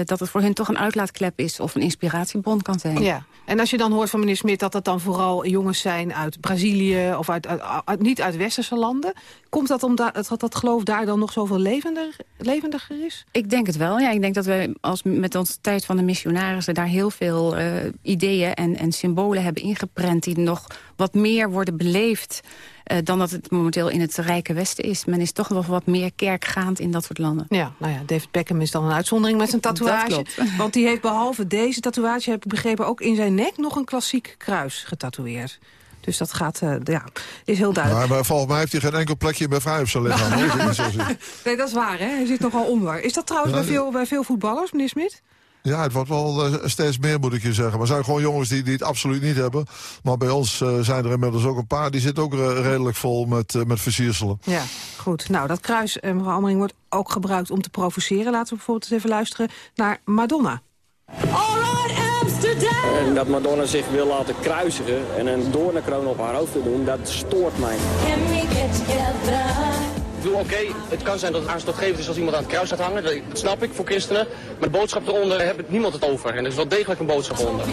dat het voor hen toch een uitlaatklep is... of een inspiratiebron kan zijn. Ja. En als je dan hoort van meneer Smit dat het dan vooral jongens zijn... uit Brazilië of uit, niet uit westerse landen... komt dat omdat dat, dat geloof daar dan nog zoveel levendig, levendiger is? Ik denk het wel, ja. Ik denk dat we als, met onze tijd van de missionarissen... daar heel veel ideeën en, en symbolen hebben ingeprent... die nog wat meer worden beleefd uh, dan dat het momenteel in het rijke Westen is. Men is toch wel wat meer kerkgaand in dat soort landen. Ja, nou ja, David Beckham is dan een uitzondering met zijn tatoeage. Want die heeft behalve deze tatoeage, heb ik begrepen... ook in zijn nek nog een klassiek kruis getatoeëerd. Dus dat gaat, uh, ja, is heel duidelijk. Maar volgens mij heeft hij geen enkel plekje meer vrij op zijn lichaam. nee, dat is waar, hè? Hij zit nogal onder. Is dat trouwens ja, bij, veel, bij veel voetballers, meneer Smit? Ja, het wordt wel uh, steeds meer, moet ik je zeggen. Maar er zijn gewoon jongens die, die het absoluut niet hebben. Maar bij ons uh, zijn er inmiddels ook een paar... die zitten ook redelijk vol met, uh, met versierselen. Ja, goed. Nou, dat kruis, mevrouw Almering, wordt ook gebruikt om te provoceren. Laten we bijvoorbeeld eens even luisteren naar Madonna. En dat Madonna zich wil laten kruisigen en een doornenkroon op haar hoofd te doen, dat stoort mij. Ik bedoel, oké, het kan zijn dat het aanstootgevend is als iemand aan het kruis gaat hangen. Dat snap ik voor christenen. Maar de boodschap eronder heeft niemand het over. En er is wel degelijk een boodschap onder.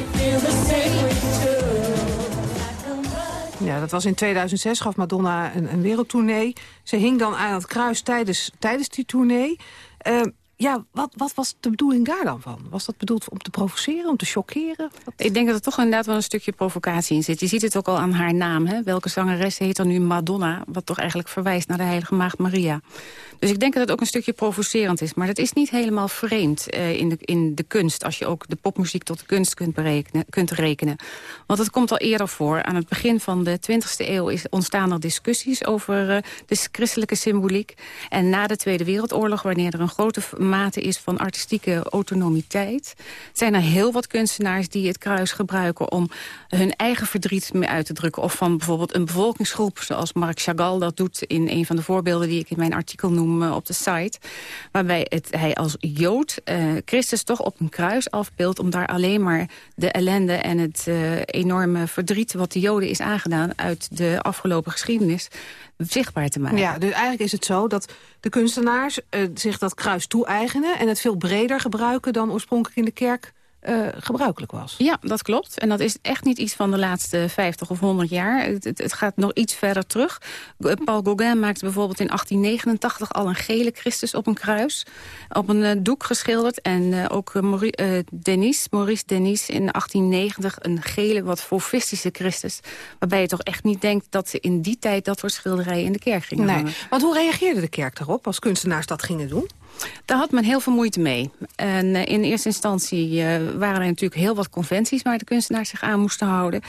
Ja, dat was in 2006, gaf Madonna een, een wereldtournee. Ze hing dan aan het kruis tijdens, tijdens die tournee. Uh, ja, wat, wat was de bedoeling daar dan van? Was dat bedoeld om te provoceren, om te chockeren? Ik denk dat er toch inderdaad wel een stukje provocatie in zit. Je ziet het ook al aan haar naam. Hè? Welke zangeres heet dan nu Madonna? Wat toch eigenlijk verwijst naar de heilige maagd Maria. Dus ik denk dat het ook een stukje provocerend is. Maar dat is niet helemaal vreemd uh, in, de, in de kunst... als je ook de popmuziek tot de kunst kunt, berekenen, kunt rekenen. Want het komt al eerder voor. Aan het begin van de 20e eeuw is, ontstaan er discussies... over uh, de christelijke symboliek. En na de Tweede Wereldoorlog, wanneer er een grote mate is... van artistieke autonomiteit... zijn er heel wat kunstenaars die het kruis gebruiken... om hun eigen verdriet mee uit te drukken. Of van bijvoorbeeld een bevolkingsgroep, zoals Marc Chagall dat doet... in een van de voorbeelden die ik in mijn artikel noem op de site. Waarbij het, hij als Jood uh, Christus toch op een kruis afbeeldt... om daar alleen maar de ellende en het uh, enorme verdriet... wat de Joden is aangedaan uit de afgelopen geschiedenis zichtbaar te maken. Ja, dus eigenlijk is het zo dat de kunstenaars zich dat kruis toe-eigenen... en het veel breder gebruiken dan oorspronkelijk in de kerk uh, gebruikelijk was. Ja, dat klopt. En dat is echt niet iets van de laatste 50 of 100 jaar. Het, het, het, gaat nog iets verder terug. Paul Gauguin maakte bijvoorbeeld in 1889 al een gele Christus op een kruis. Op een uh, doek geschilderd. En uh, ook Maurice, Denis, Maurice Denis in 1890 een gele, wat fofistische Christus. Waarbij je toch echt niet denkt dat ze in die tijd dat soort schilderijen in de kerk gingen nee. hangen. Want hoe reageerde de kerk daarop als kunstenaars dat gingen doen? Daar had men heel veel moeite mee. En uh, in eerste instantie uh, waren er natuurlijk heel wat conventies... waar de kunstenaars zich aan moesten houden.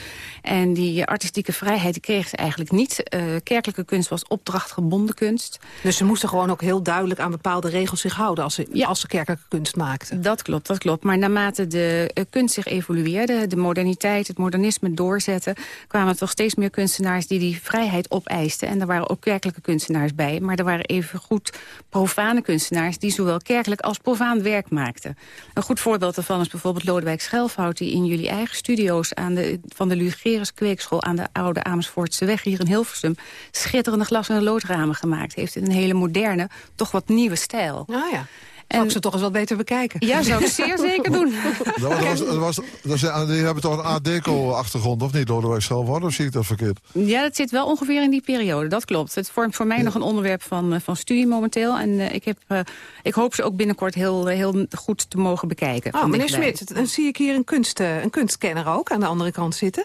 En die artistieke vrijheid die kregen ze eigenlijk niet. kerkelijke kunst was opdrachtgebonden kunst. Dus ze moesten gewoon ook heel duidelijk aan bepaalde regels zich houden... als ze, ja. als ze kerkelijke kunst maakten. Dat klopt, dat klopt. Maar naarmate de kunst zich evolueerde... de moderniteit, het modernisme doorzetten... kwamen er toch steeds meer kunstenaars die die vrijheid opeisten. En er waren ook kerkelijke kunstenaars bij. Maar er waren even goed profane kunstenaars die zowel kerkelijk als profaan werk maakten. Een goed voorbeeld daarvan is bijvoorbeeld Lodewijk Schelfhout... die in jullie eigen studio's aan de, van de Lugerus Kweekschool... aan de oude Amersfoortse weg hier in Hilversum... schitterende glas- en loodramen gemaakt heeft... in een hele moderne, toch wat nieuwe stijl. Nou ja. Zou ik ze toch eens wat beter bekijken? Ja, zou ik zeer zeker doen. Dat was, dat was, dat was, die hebben toch een Art Deco-achtergrond, of niet, Lodewijk zelf? Of zie ik dat verkeerd? Ja, dat zit wel ongeveer in die periode, dat klopt. Het vormt voor mij ja. nog een onderwerp van, van studie momenteel. En uh, ik, heb, uh, ik hoop ze ook binnenkort heel, heel goed te mogen bekijken. Oh, meneer Smit, dan zie ik hier een, kunst, een kunstkenner ook aan de andere kant zitten.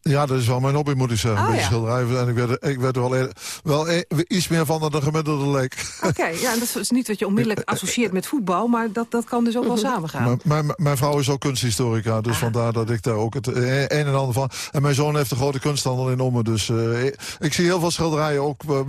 Ja, dat is wel mijn hobby, moet ik zeggen. Oh, ja. schilderijen. En ik werd, ik werd er wel, e- wel e- iets meer van dan de gemiddelde leek. Oké, okay, ja, dat is niet wat je onmiddellijk associeert met voetbal... maar dat, dat kan dus ook wel samengaan. Mijn, mijn, mijn vrouw is ook kunsthistorica, dus ah. vandaar dat ik daar ook het een en ander van... En mijn zoon heeft een grote kunsthandel in Ommen, dus uh, ik, zie heel veel schilderijen ook. Uh,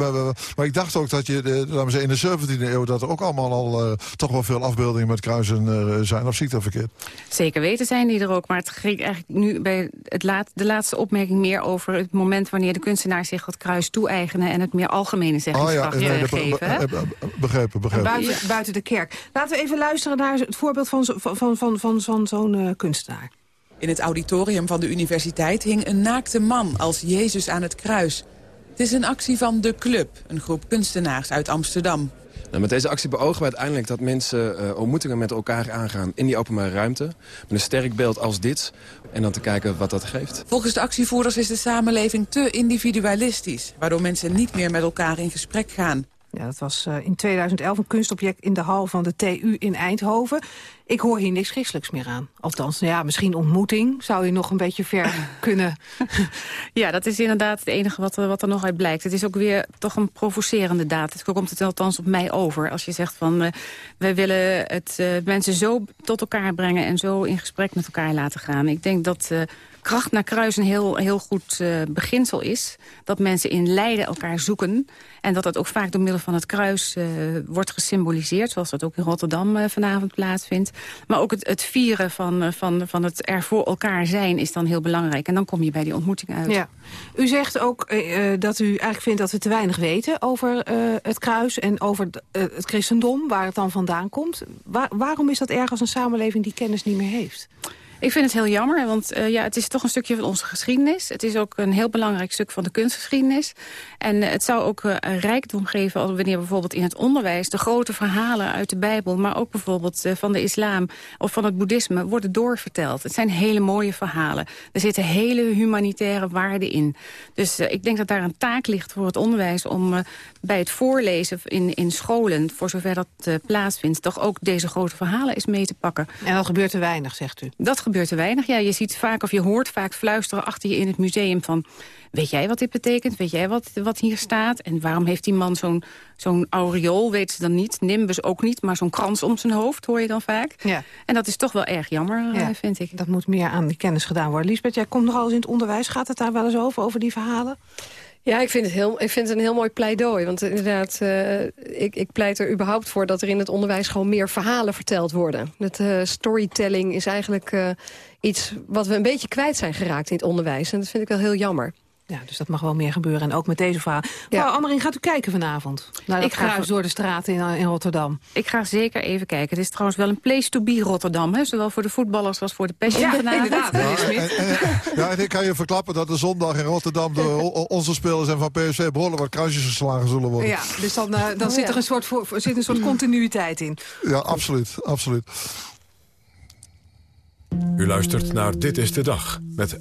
maar ik dacht ook dat je, uh, laten we zeggen, in de 17e eeuw... dat er ook allemaal al toch wel veel afbeeldingen met kruisen zijn. Of zie ik dat verkeerd? Zeker weten zijn die er ook, maar het ging eigenlijk nu bij het laat, de laatste opmerking meer over het moment wanneer de kunstenaar zich het kruis toe-eigenen... en het meer algemene zeggingskracht oh, ja, nee, geven. Be be begrepen, begrepen. Buiten, ja. buiten, de kerk. Laten we even luisteren naar het voorbeeld van, van, van, van, van, van zo'n uh, kunstenaar. In het auditorium van de universiteit hing een naakte man als Jezus aan het kruis. Het is een actie van De Club, een groep kunstenaars uit Amsterdam. Nou, met deze actie beogen we uiteindelijk dat mensen uh, ontmoetingen met elkaar aangaan in die openbare ruimte. Met een sterk beeld als dit. En dan te kijken wat dat geeft. Volgens de actievoerders is de samenleving te individualistisch. Waardoor mensen niet meer met elkaar in gesprek gaan. Ja, dat was uh, in 2011 een kunstobject in de hal van de TU in Eindhoven. Ik hoor hier niks christelijks meer aan. Althans, nou ja, misschien ontmoeting zou je nog een beetje ver kunnen. Ja, dat is inderdaad het enige wat er, wat er nog uit blijkt. Het is ook weer toch een provocerende daad. Het komt het althans op mij over. Als je zegt van, uh, wij willen het uh, mensen zo tot elkaar brengen... en zo in gesprek met elkaar laten gaan. Ik denk dat... Uh, kracht naar kruis een heel, heel goed uh, beginsel is. Dat mensen in lijden elkaar zoeken. En dat dat ook vaak door middel van het kruis uh, wordt gesymboliseerd. Zoals dat ook in Rotterdam uh, vanavond plaatsvindt. Maar ook het, het vieren van, van, van het er voor elkaar zijn is dan heel belangrijk. En dan kom je bij die ontmoeting uit. Ja. U zegt ook dat u eigenlijk vindt dat we te weinig weten over het kruis... en over het christendom, waar het dan vandaan komt. Waar, waarom is dat erg als een samenleving die kennis niet meer heeft? Ik vind het heel jammer, want uh, ja, het is toch een stukje van onze geschiedenis. Het is ook een heel belangrijk stuk van de kunstgeschiedenis. En uh, het zou ook uh, een rijkdom geven als wanneer bijvoorbeeld in het onderwijs... de grote verhalen uit de Bijbel, maar ook bijvoorbeeld van de islam... of van het boeddhisme worden doorverteld. Het zijn hele mooie verhalen. Er zitten hele humanitaire waarden in. Dus ik denk dat daar een taak ligt voor het onderwijs... om bij het voorlezen in, in scholen, voor zover dat plaatsvindt... toch ook deze grote verhalen eens mee te pakken. En dat gebeurt te weinig, zegt u? Dat gebeurt te weinig. Ja, je ziet vaak of je hoort vaak fluisteren achter je in het museum van... weet jij wat dit betekent? Weet jij wat, wat hier staat? En waarom heeft die man zo'n zo'n aureool, weet ze dan niet. Nimbus ook niet, maar zo'n krans om zijn hoofd hoor je dan vaak. Ja. En dat is toch wel erg jammer, ja. vind ik. Dat moet meer aan die kennis gedaan worden. Lisbeth, jij komt nogal eens in het onderwijs. Gaat het daar wel eens over, over die verhalen? Ja, ik vind, het heel, ik vind het een heel mooi pleidooi. Want inderdaad, uh, ik, ik pleit er überhaupt voor... dat er in het onderwijs gewoon meer verhalen verteld worden. Het uh, storytelling is eigenlijk uh, iets wat we een beetje kwijt zijn geraakt in het onderwijs. En dat vind ik wel heel jammer. Ja, dus dat mag wel meer gebeuren. En ook met deze vraag. Ja. Mevrouw gaat u kijken vanavond? Naar ik ga door de straten in, in, Rotterdam. Ik ga zeker even kijken. Het is trouwens wel een place to be Rotterdam. Hè? Zowel voor de voetballers als voor de passion ja, inderdaad. Ja, en, en, ja, en ik kan je verklappen dat de zondag in Rotterdam... door onze spelers en van PSV behoorlijk wat kruisjes geslagen zullen worden. Ja, dus dan, uh, dan oh, zit er een soort, voor, zit een soort continuïteit in. Ja, absoluut. absoluut. U luistert naar Dit is de Dag met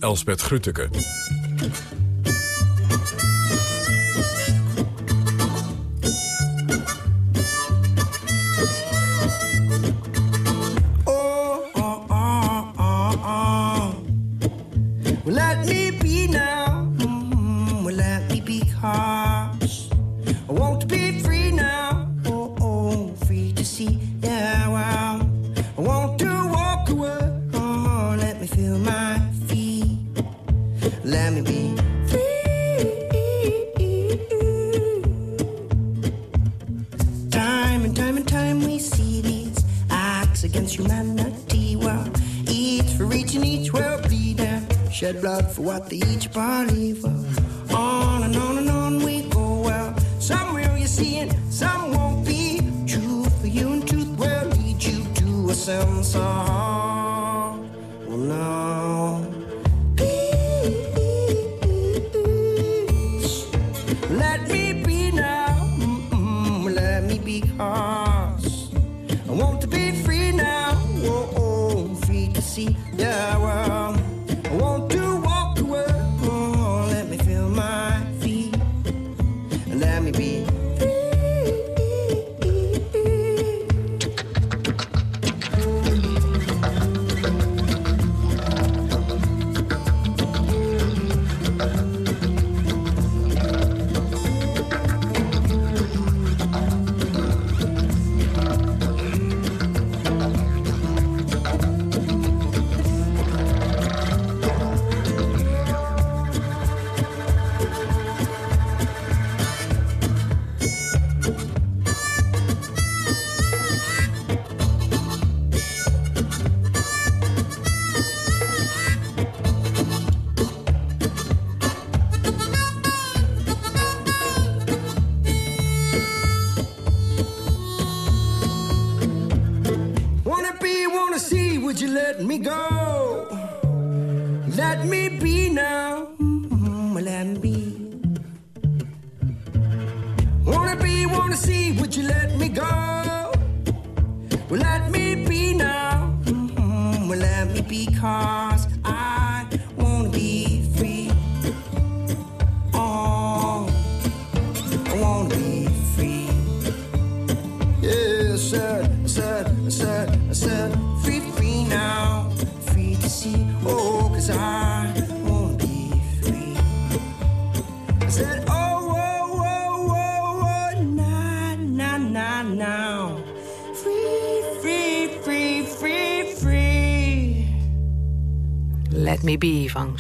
Well, let me be now. Mm-hmm. Well, let me be harsh. I want to be free now. Oh, oh, free to see. Yeah, wow. I want to walk away. Oh, let me feel my feet. Let me be. Time and time and time we see these acts against humanity. Shed blood for what they each believe. On and on and on we go. Well, some will you see and some won't be. Truth for you and truth will lead you to a sense of.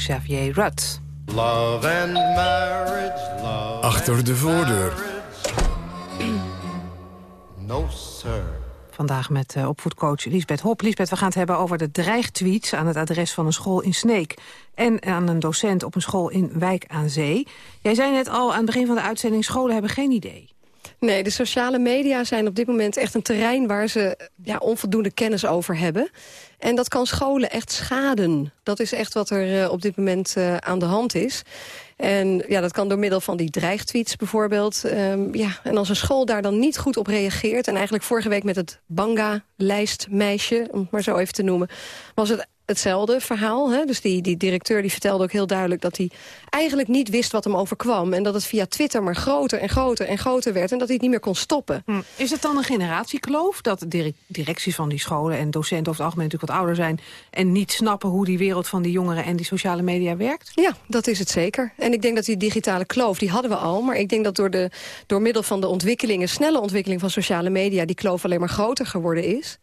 Xavier Rudd. Love and marriage, love Achter de voordeur. No, sir. Vandaag met uh, opvoedcoach Liesbeth Hop. Liesbeth, we gaan het hebben over de dreigtweets aan het adres van een school in Sneek. En aan een docent op een school in Wijk aan Zee. Jij zei net al aan het begin van de uitzending, scholen hebben geen idee. Nee, de sociale media zijn op dit moment echt een terrein... waar ze ja, onvoldoende kennis over hebben. En dat kan scholen echt schaden. Dat is echt wat er uh, op dit moment uh, aan de hand is. En ja, dat kan door middel van die dreigtweets bijvoorbeeld. Um, ja, en als een school daar dan niet goed op reageert... en eigenlijk vorige week met het Banga-lijstmeisje, om het maar zo even te noemen... was het hetzelfde verhaal. Hè? Dus die, die directeur die vertelde ook heel duidelijk dat hij eigenlijk niet wist wat hem overkwam. En dat het via Twitter maar groter en groter en groter werd. En dat hij het niet meer kon stoppen. Hm. Is het dan een generatiekloof? Dat de directies van die scholen en docenten over het algemeen natuurlijk wat ouder zijn. En niet snappen hoe die wereld van die jongeren en die sociale media werkt? Ja, dat is het zeker. En ik denk dat die digitale kloof, die hadden we al. Maar ik denk dat door, de, door middel van de ontwikkelingen, snelle ontwikkeling van sociale media, die kloof alleen maar groter geworden is.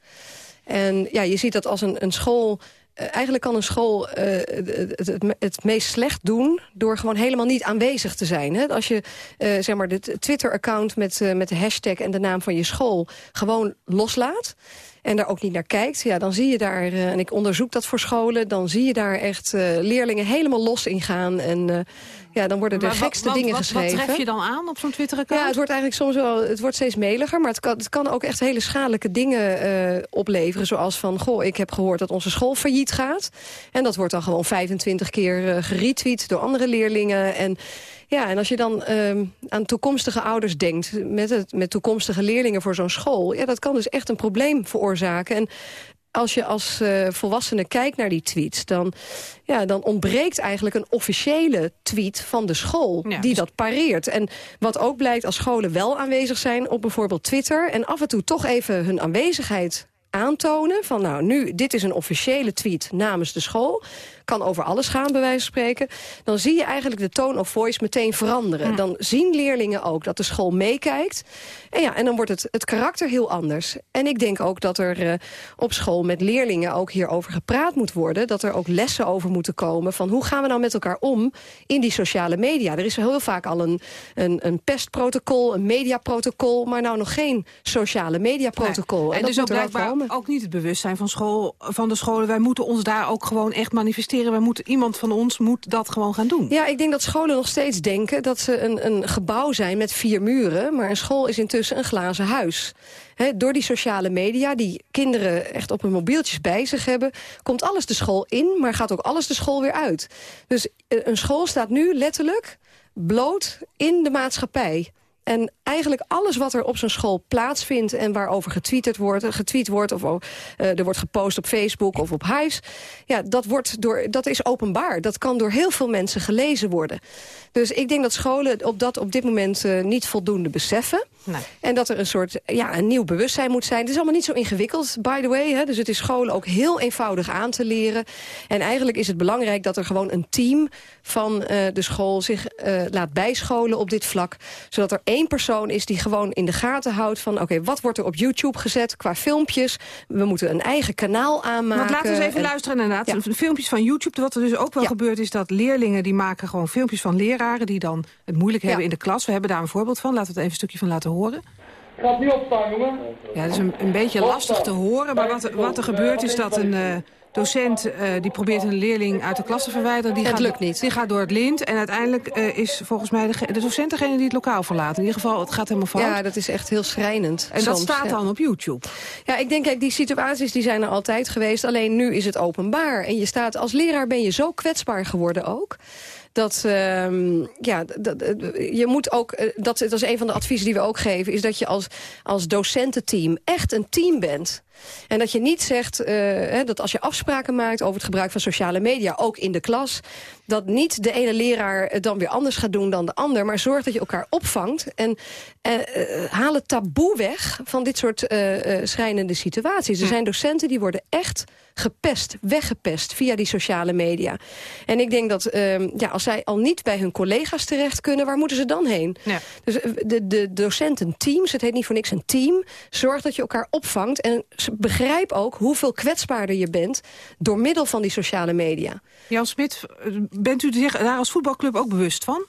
En ja, je ziet dat als een, een school eigenlijk kan een school uh, het, het, het, meest slecht doen... door gewoon helemaal niet aanwezig te zijn. Hè? Als je uh, zeg maar de Twitter-account met, met de hashtag en de naam van je school... gewoon loslaat en daar ook niet naar kijkt... ja, dan zie je daar, en ik onderzoek dat voor scholen... dan zie je daar echt leerlingen helemaal los in gaan... en ja, dan worden de gekste dingen wat, geschreven. Wat tref je dan aan op zo'n Twitter-account? Ja, het wordt eigenlijk soms wel, het wordt steeds meliger, maar het kan, het kan ook echt hele schadelijke dingen uh, opleveren. Zoals van, goh, ik heb gehoord dat onze school failliet gaat. En dat wordt dan gewoon 25 keer uh, geretweet door andere leerlingen. En ja, en als je dan uh, aan toekomstige ouders denkt... met, het, met toekomstige leerlingen voor zo'n school... ja, dat kan dus echt een probleem veroorzaken. En als je als uh, volwassene kijkt naar die tweets... Dan, ja, dan ontbreekt eigenlijk een officiële tweet van de school... die dus... dat pareert. En wat ook blijkt als scholen wel aanwezig zijn op bijvoorbeeld Twitter... en af en toe toch even hun aanwezigheid aantonen... van nou, nu, dit is een officiële tweet namens de school kan over alles gaan, bij wijze van spreken... dan zie je eigenlijk de tone of voice meteen veranderen. Dan zien leerlingen ook dat de school meekijkt. En, ja, en dan wordt het, het karakter heel anders. En ik denk ook dat er uh, op school met leerlingen ook hierover gepraat moet worden. Dat er ook lessen over moeten komen van hoe gaan we nou met elkaar om in die sociale media. Er is heel vaak al een, een, een pestprotocol, een mediaprotocol... maar nou nog geen sociale mediaprotocol. Nee. En, en dus ook blijkbaar ook niet het bewustzijn van, school, van de scholen. Wij moeten ons daar ook gewoon echt manifesteren we moeten, iemand van ons moet dat gewoon gaan doen. Ja, ik denk dat scholen nog steeds denken dat ze een, een gebouw zijn met vier muren. Maar een school is intussen een glazen huis. door die sociale media, die kinderen echt op hun mobieltjes bij zich hebben... komt alles de school in, maar gaat ook alles de school weer uit. Dus eh, een school staat nu letterlijk bloot in de maatschappij. En eigenlijk alles wat er op zo'n school plaatsvindt... en waarover getweeterd wordt, getweet wordt of uh, er wordt gepost op Facebook of op Hives... Ja, dat, wordt door, dat is openbaar. Dat kan door heel veel mensen gelezen worden. Dus ik denk dat scholen op dat op dit moment uh, niet voldoende beseffen. Nee. En dat er een soort ja, een nieuw bewustzijn moet zijn. Het is allemaal niet zo ingewikkeld, by the way. Hè? Dus het is scholen ook heel eenvoudig aan te leren. En eigenlijk is het belangrijk dat er gewoon een team van uh, de school... zich laat bijscholen op dit vlak. Zodat er één persoon is die gewoon in de gaten houdt van... oké, wat wordt er op YouTube gezet qua filmpjes? We moeten een eigen kanaal aanmaken. Want laten we eens even en, luisteren inderdaad. Ja. Filmpjes van YouTube. Wat er dus ook wel ja. gebeurt is dat leerlingen... die maken gewoon filmpjes van leraren... die dan het moeilijk hebben in de klas. We hebben daar een voorbeeld van. Laten we het even een stukje van laten horen. Gaat niet opstaan, jongen. Ja, dat is een, een beetje lastig te horen. Maar wat, wat er gebeurt is dat een... Uh, docent uh, die probeert een leerling uit de klas te verwijderen. Die het gaat, lukt niet. Die gaat door het lint. En uiteindelijk uh, is volgens mij de, de, docent degene die het lokaal verlaat. In ieder geval, het gaat helemaal fout. Ja, dat is echt heel schrijnend. En soms, dat staat ja. dan op YouTube. Ja, ik denk, kijk, die situaties die zijn er altijd geweest. Alleen nu is het openbaar. En je staat als leraar ben je zo kwetsbaar geworden ook dat uh, ja, dat, je moet ook, dat, dat is een van de adviezen die we ook geven, is dat je als, als docententeam echt een team bent. En dat je niet zegt uh, hè, dat als je afspraken maakt over het gebruik van sociale media, ook in de klas, dat niet de ene leraar het dan weer anders gaat doen dan de ander, maar zorg dat je elkaar opvangt en uh, uh, haal het taboe weg van dit soort schrijnende situaties. Er zijn docenten die worden echt gepest, weggepest via die sociale media. En ik denk dat uh, ja, als zij al niet bij hun collega's terecht kunnen... waar moeten ze dan heen? Ja. Dus de, de docententeams, het heet niet voor niks een team... zorg dat je elkaar opvangt en begrijp ook hoeveel kwetsbaarder je bent... door middel van die sociale media. Jan Smit, eh, bent u zich daar als voetbalclub ook bewust van?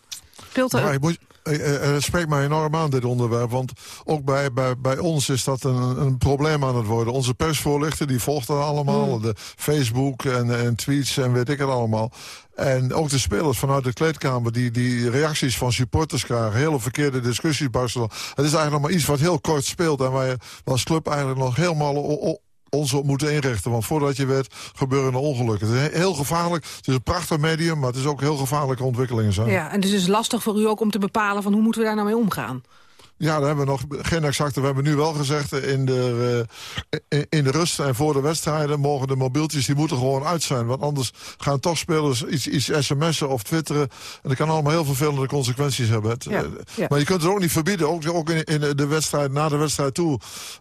Speelt er... Ja, ik moet, eh, eh, het spreekt mij enorm aan, dit onderwerp. Want ook bij, bij, bij ons is dat een, een probleem aan het worden. Onze persvoorlichter die volgt dat allemaal. De Facebook en, en tweets en weet ik het allemaal. En ook de spelers vanuit de kleedkamer... die, die reacties van supporters krijgen. Hele verkeerde discussies barstelen. Het is eigenlijk nog maar iets wat heel kort speelt... en waar je als club eigenlijk nog helemaal... ons op moeten inrichten. Want voordat je weet, gebeuren er ongelukken. Het is he- heel gevaarlijk. Het is een prachtig medium, maar het is ook heel gevaarlijke ontwikkelingen. Zijn. Ja, en dus is het lastig voor u ook om te bepalen van hoe moeten we daar nou mee omgaan? Ja, daar hebben we nog geen exacte. We hebben nu wel gezegd in de, eh, in- de rust en voor de wedstrijden... mogen de mobieltjes die moeten gewoon uit zijn. Want anders gaan toch spelers iets, iets sms'en of twitteren. En dat kan allemaal heel vervelende consequenties hebben. Het, Ja, eh, ja. Maar je kunt het ook niet verbieden. Ook, ook in, in de wedstrijd, na de wedstrijd toe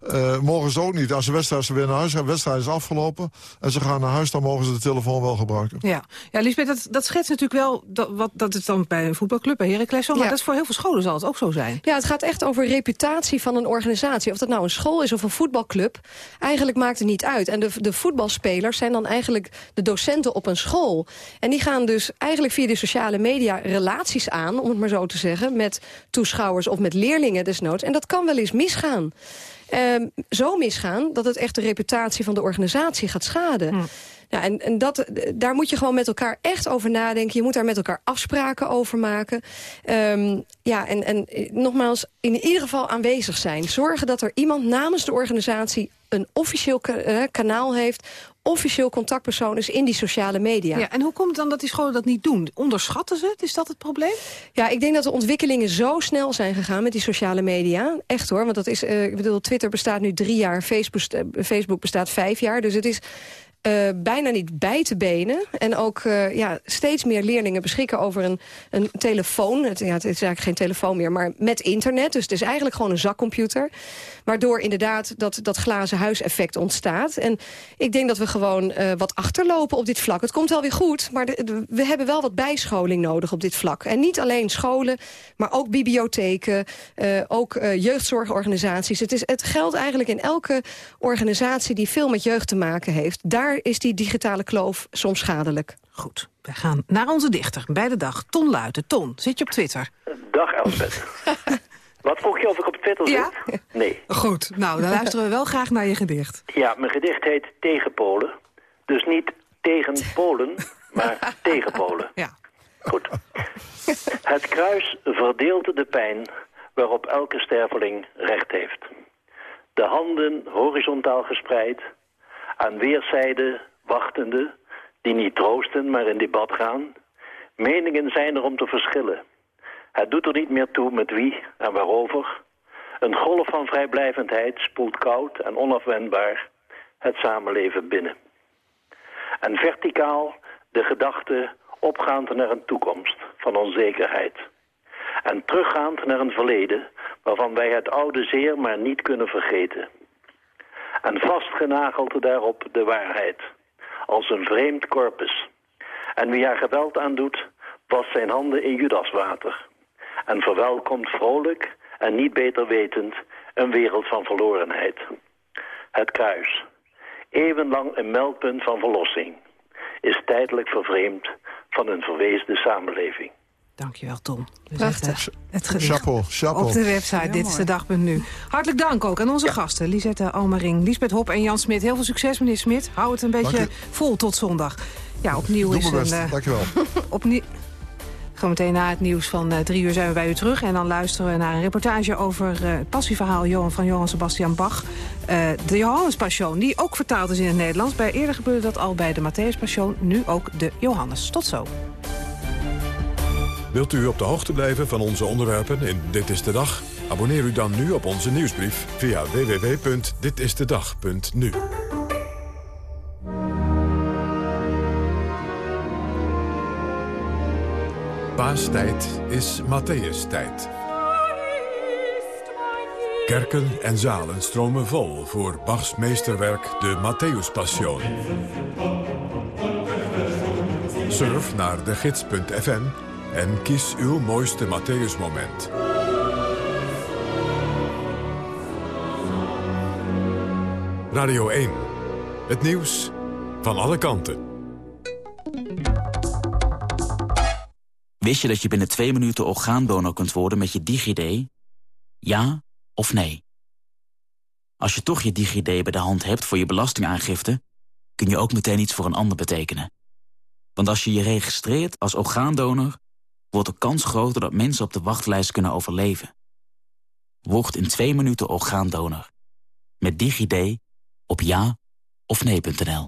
eh, mogen ze ook niet. Als de wedstrijd ze weer naar huis gaan, de wedstrijd is afgelopen... en ze gaan naar huis, dan mogen ze de telefoon wel gebruiken. Ja, ja Lisbeth, dat, dat schetst natuurlijk wel... Dat, wat, dat is dan bij een voetbalclub, bij Heracles zo... maar Ja. dat is voor heel veel scholen zal het ook zo zijn. Ja, het gaat echt over reputatie van een organisatie. Of dat nou een school is of een voetbalclub. Eigenlijk maakt het niet uit. En de, de voetbalspelers zijn dan eigenlijk de docenten op een school. En die gaan dus eigenlijk via de sociale media relaties aan... om het maar zo te zeggen, met toeschouwers of met leerlingen desnoods. En dat kan wel eens misgaan. Ehm, zo misgaan dat het echt de reputatie van de organisatie gaat schaden. Ja, en en dat, daar moet je gewoon met elkaar echt over nadenken. Je moet daar met elkaar afspraken over maken. Ehm, ja, en, en eh, nogmaals, in ieder geval aanwezig zijn. Zorgen dat er iemand namens de organisatie een officieel eh, kanaal heeft... officieel contactpersoon is in die sociale media. Ja. en hoe komt het dan dat die scholen dat niet doen? Onderschatten ze het? Is dat het probleem? Ja, ik denk dat de ontwikkelingen zo snel zijn gegaan met die sociale media. Echt hoor, want dat is, eh, ik bedoel, Twitter bestaat nu drie jaar, Facebook, Facebook bestaat vijf jaar. Dus het is eh, bijna niet bij te benen. En ook eh, ja, steeds meer leerlingen beschikken over een, een telefoon. Het, ja, het is eigenlijk geen telefoon meer, maar met internet. Dus het is eigenlijk gewoon een zakcomputer. Waardoor inderdaad dat, dat glazen huiseffect ontstaat. En ik denk dat we gewoon eh, wat achterlopen op dit vlak. Het komt wel weer goed, maar de- de- we hebben wel wat bijscholing nodig op dit vlak. En niet alleen scholen, maar ook bibliotheken, eh, ook eh, jeugdzorgorganisaties. Het, is, het geldt eigenlijk in elke organisatie die veel met jeugd te maken heeft. Daar is die digitale kloof soms schadelijk. Goed, we gaan naar onze dichter bij de dag. Ton Luiten. Ton, zit je op Twitter? Dag Elsbeth. Wat vroeg je of ik op Twitter zit? Ja? Nee. Goed, nou, dan luisteren we wel graag naar je gedicht. Ja, mijn gedicht heet Tegen Polen. Dus niet tegen Polen, maar tegen Polen. Ja. Goed. Het kruis verdeelt de pijn waarop elke sterveling recht heeft. De handen horizontaal gespreid, aan weerszijden wachtende, die niet troosten, maar in debat gaan. Meningen zijn er om te verschillen. Het doet er niet meer toe met wie en waarover. Een golf van vrijblijvendheid spoelt koud en onafwendbaar het samenleven binnen. En verticaal de gedachte opgaand naar een toekomst van onzekerheid. En teruggaand naar een verleden waarvan wij het oude zeer maar niet kunnen vergeten. En vastgenageld daarop de waarheid, als een vreemd corpus. En wie haar geweld aandoet, wast zijn handen in Judaswater. En verwelkomt vrolijk en niet beter wetend een wereld van verlorenheid. Het kruis, eeuwenlang een meldpunt van verlossing, is tijdelijk vervreemd van een verweesde samenleving. Dankjewel, Tom. We Prachtig. zetten het gedicht Chapeau, chapeau. op de website. Dit is de dag.nu. Hartelijk dank ook aan onze gasten. Lisette Almering, Lisbeth Hop en Jan Smit. Heel veel succes, meneer Smit. Hou het een beetje vol tot zondag. Ja, opnieuw Doe is best, een... eh, dankjewel. opnieuw... Zometeen na het nieuws van eh, drie uur zijn we bij u terug. En dan luisteren we naar een reportage over eh, het passieverhaal Johan van Johann Sebastian Bach. Eh, de Johannes Passion, die ook vertaald is in het Nederlands. Bij eerder gebeurde dat al bij de Matthäus Passion, nu ook de Johannes. Tot zo. Wilt u op de hoogte blijven van onze onderwerpen in Dit is de Dag? Abonneer u dan nu op onze nieuwsbrief via www.ditistedag.nu. Paastijd is Matthäus-tijd. Kerken en zalen stromen vol voor Bachs meesterwerk de Matthäus-passion. Surf naar de gids.fm en kies uw mooiste Matthäus-moment. Radio 1. Het nieuws van alle kanten. Wist je dat je binnen twee minuten orgaandonor kunt worden met je DigiD? Ja of nee? Als je toch je DigiD bij de hand hebt voor je belastingaangifte... kun je ook meteen iets voor een ander betekenen. Want als je je registreert als orgaandonor... wordt de kans groter dat mensen op de wachtlijst kunnen overleven. Word in twee minuten orgaandonor. Met DigiD op ja of nee.nl.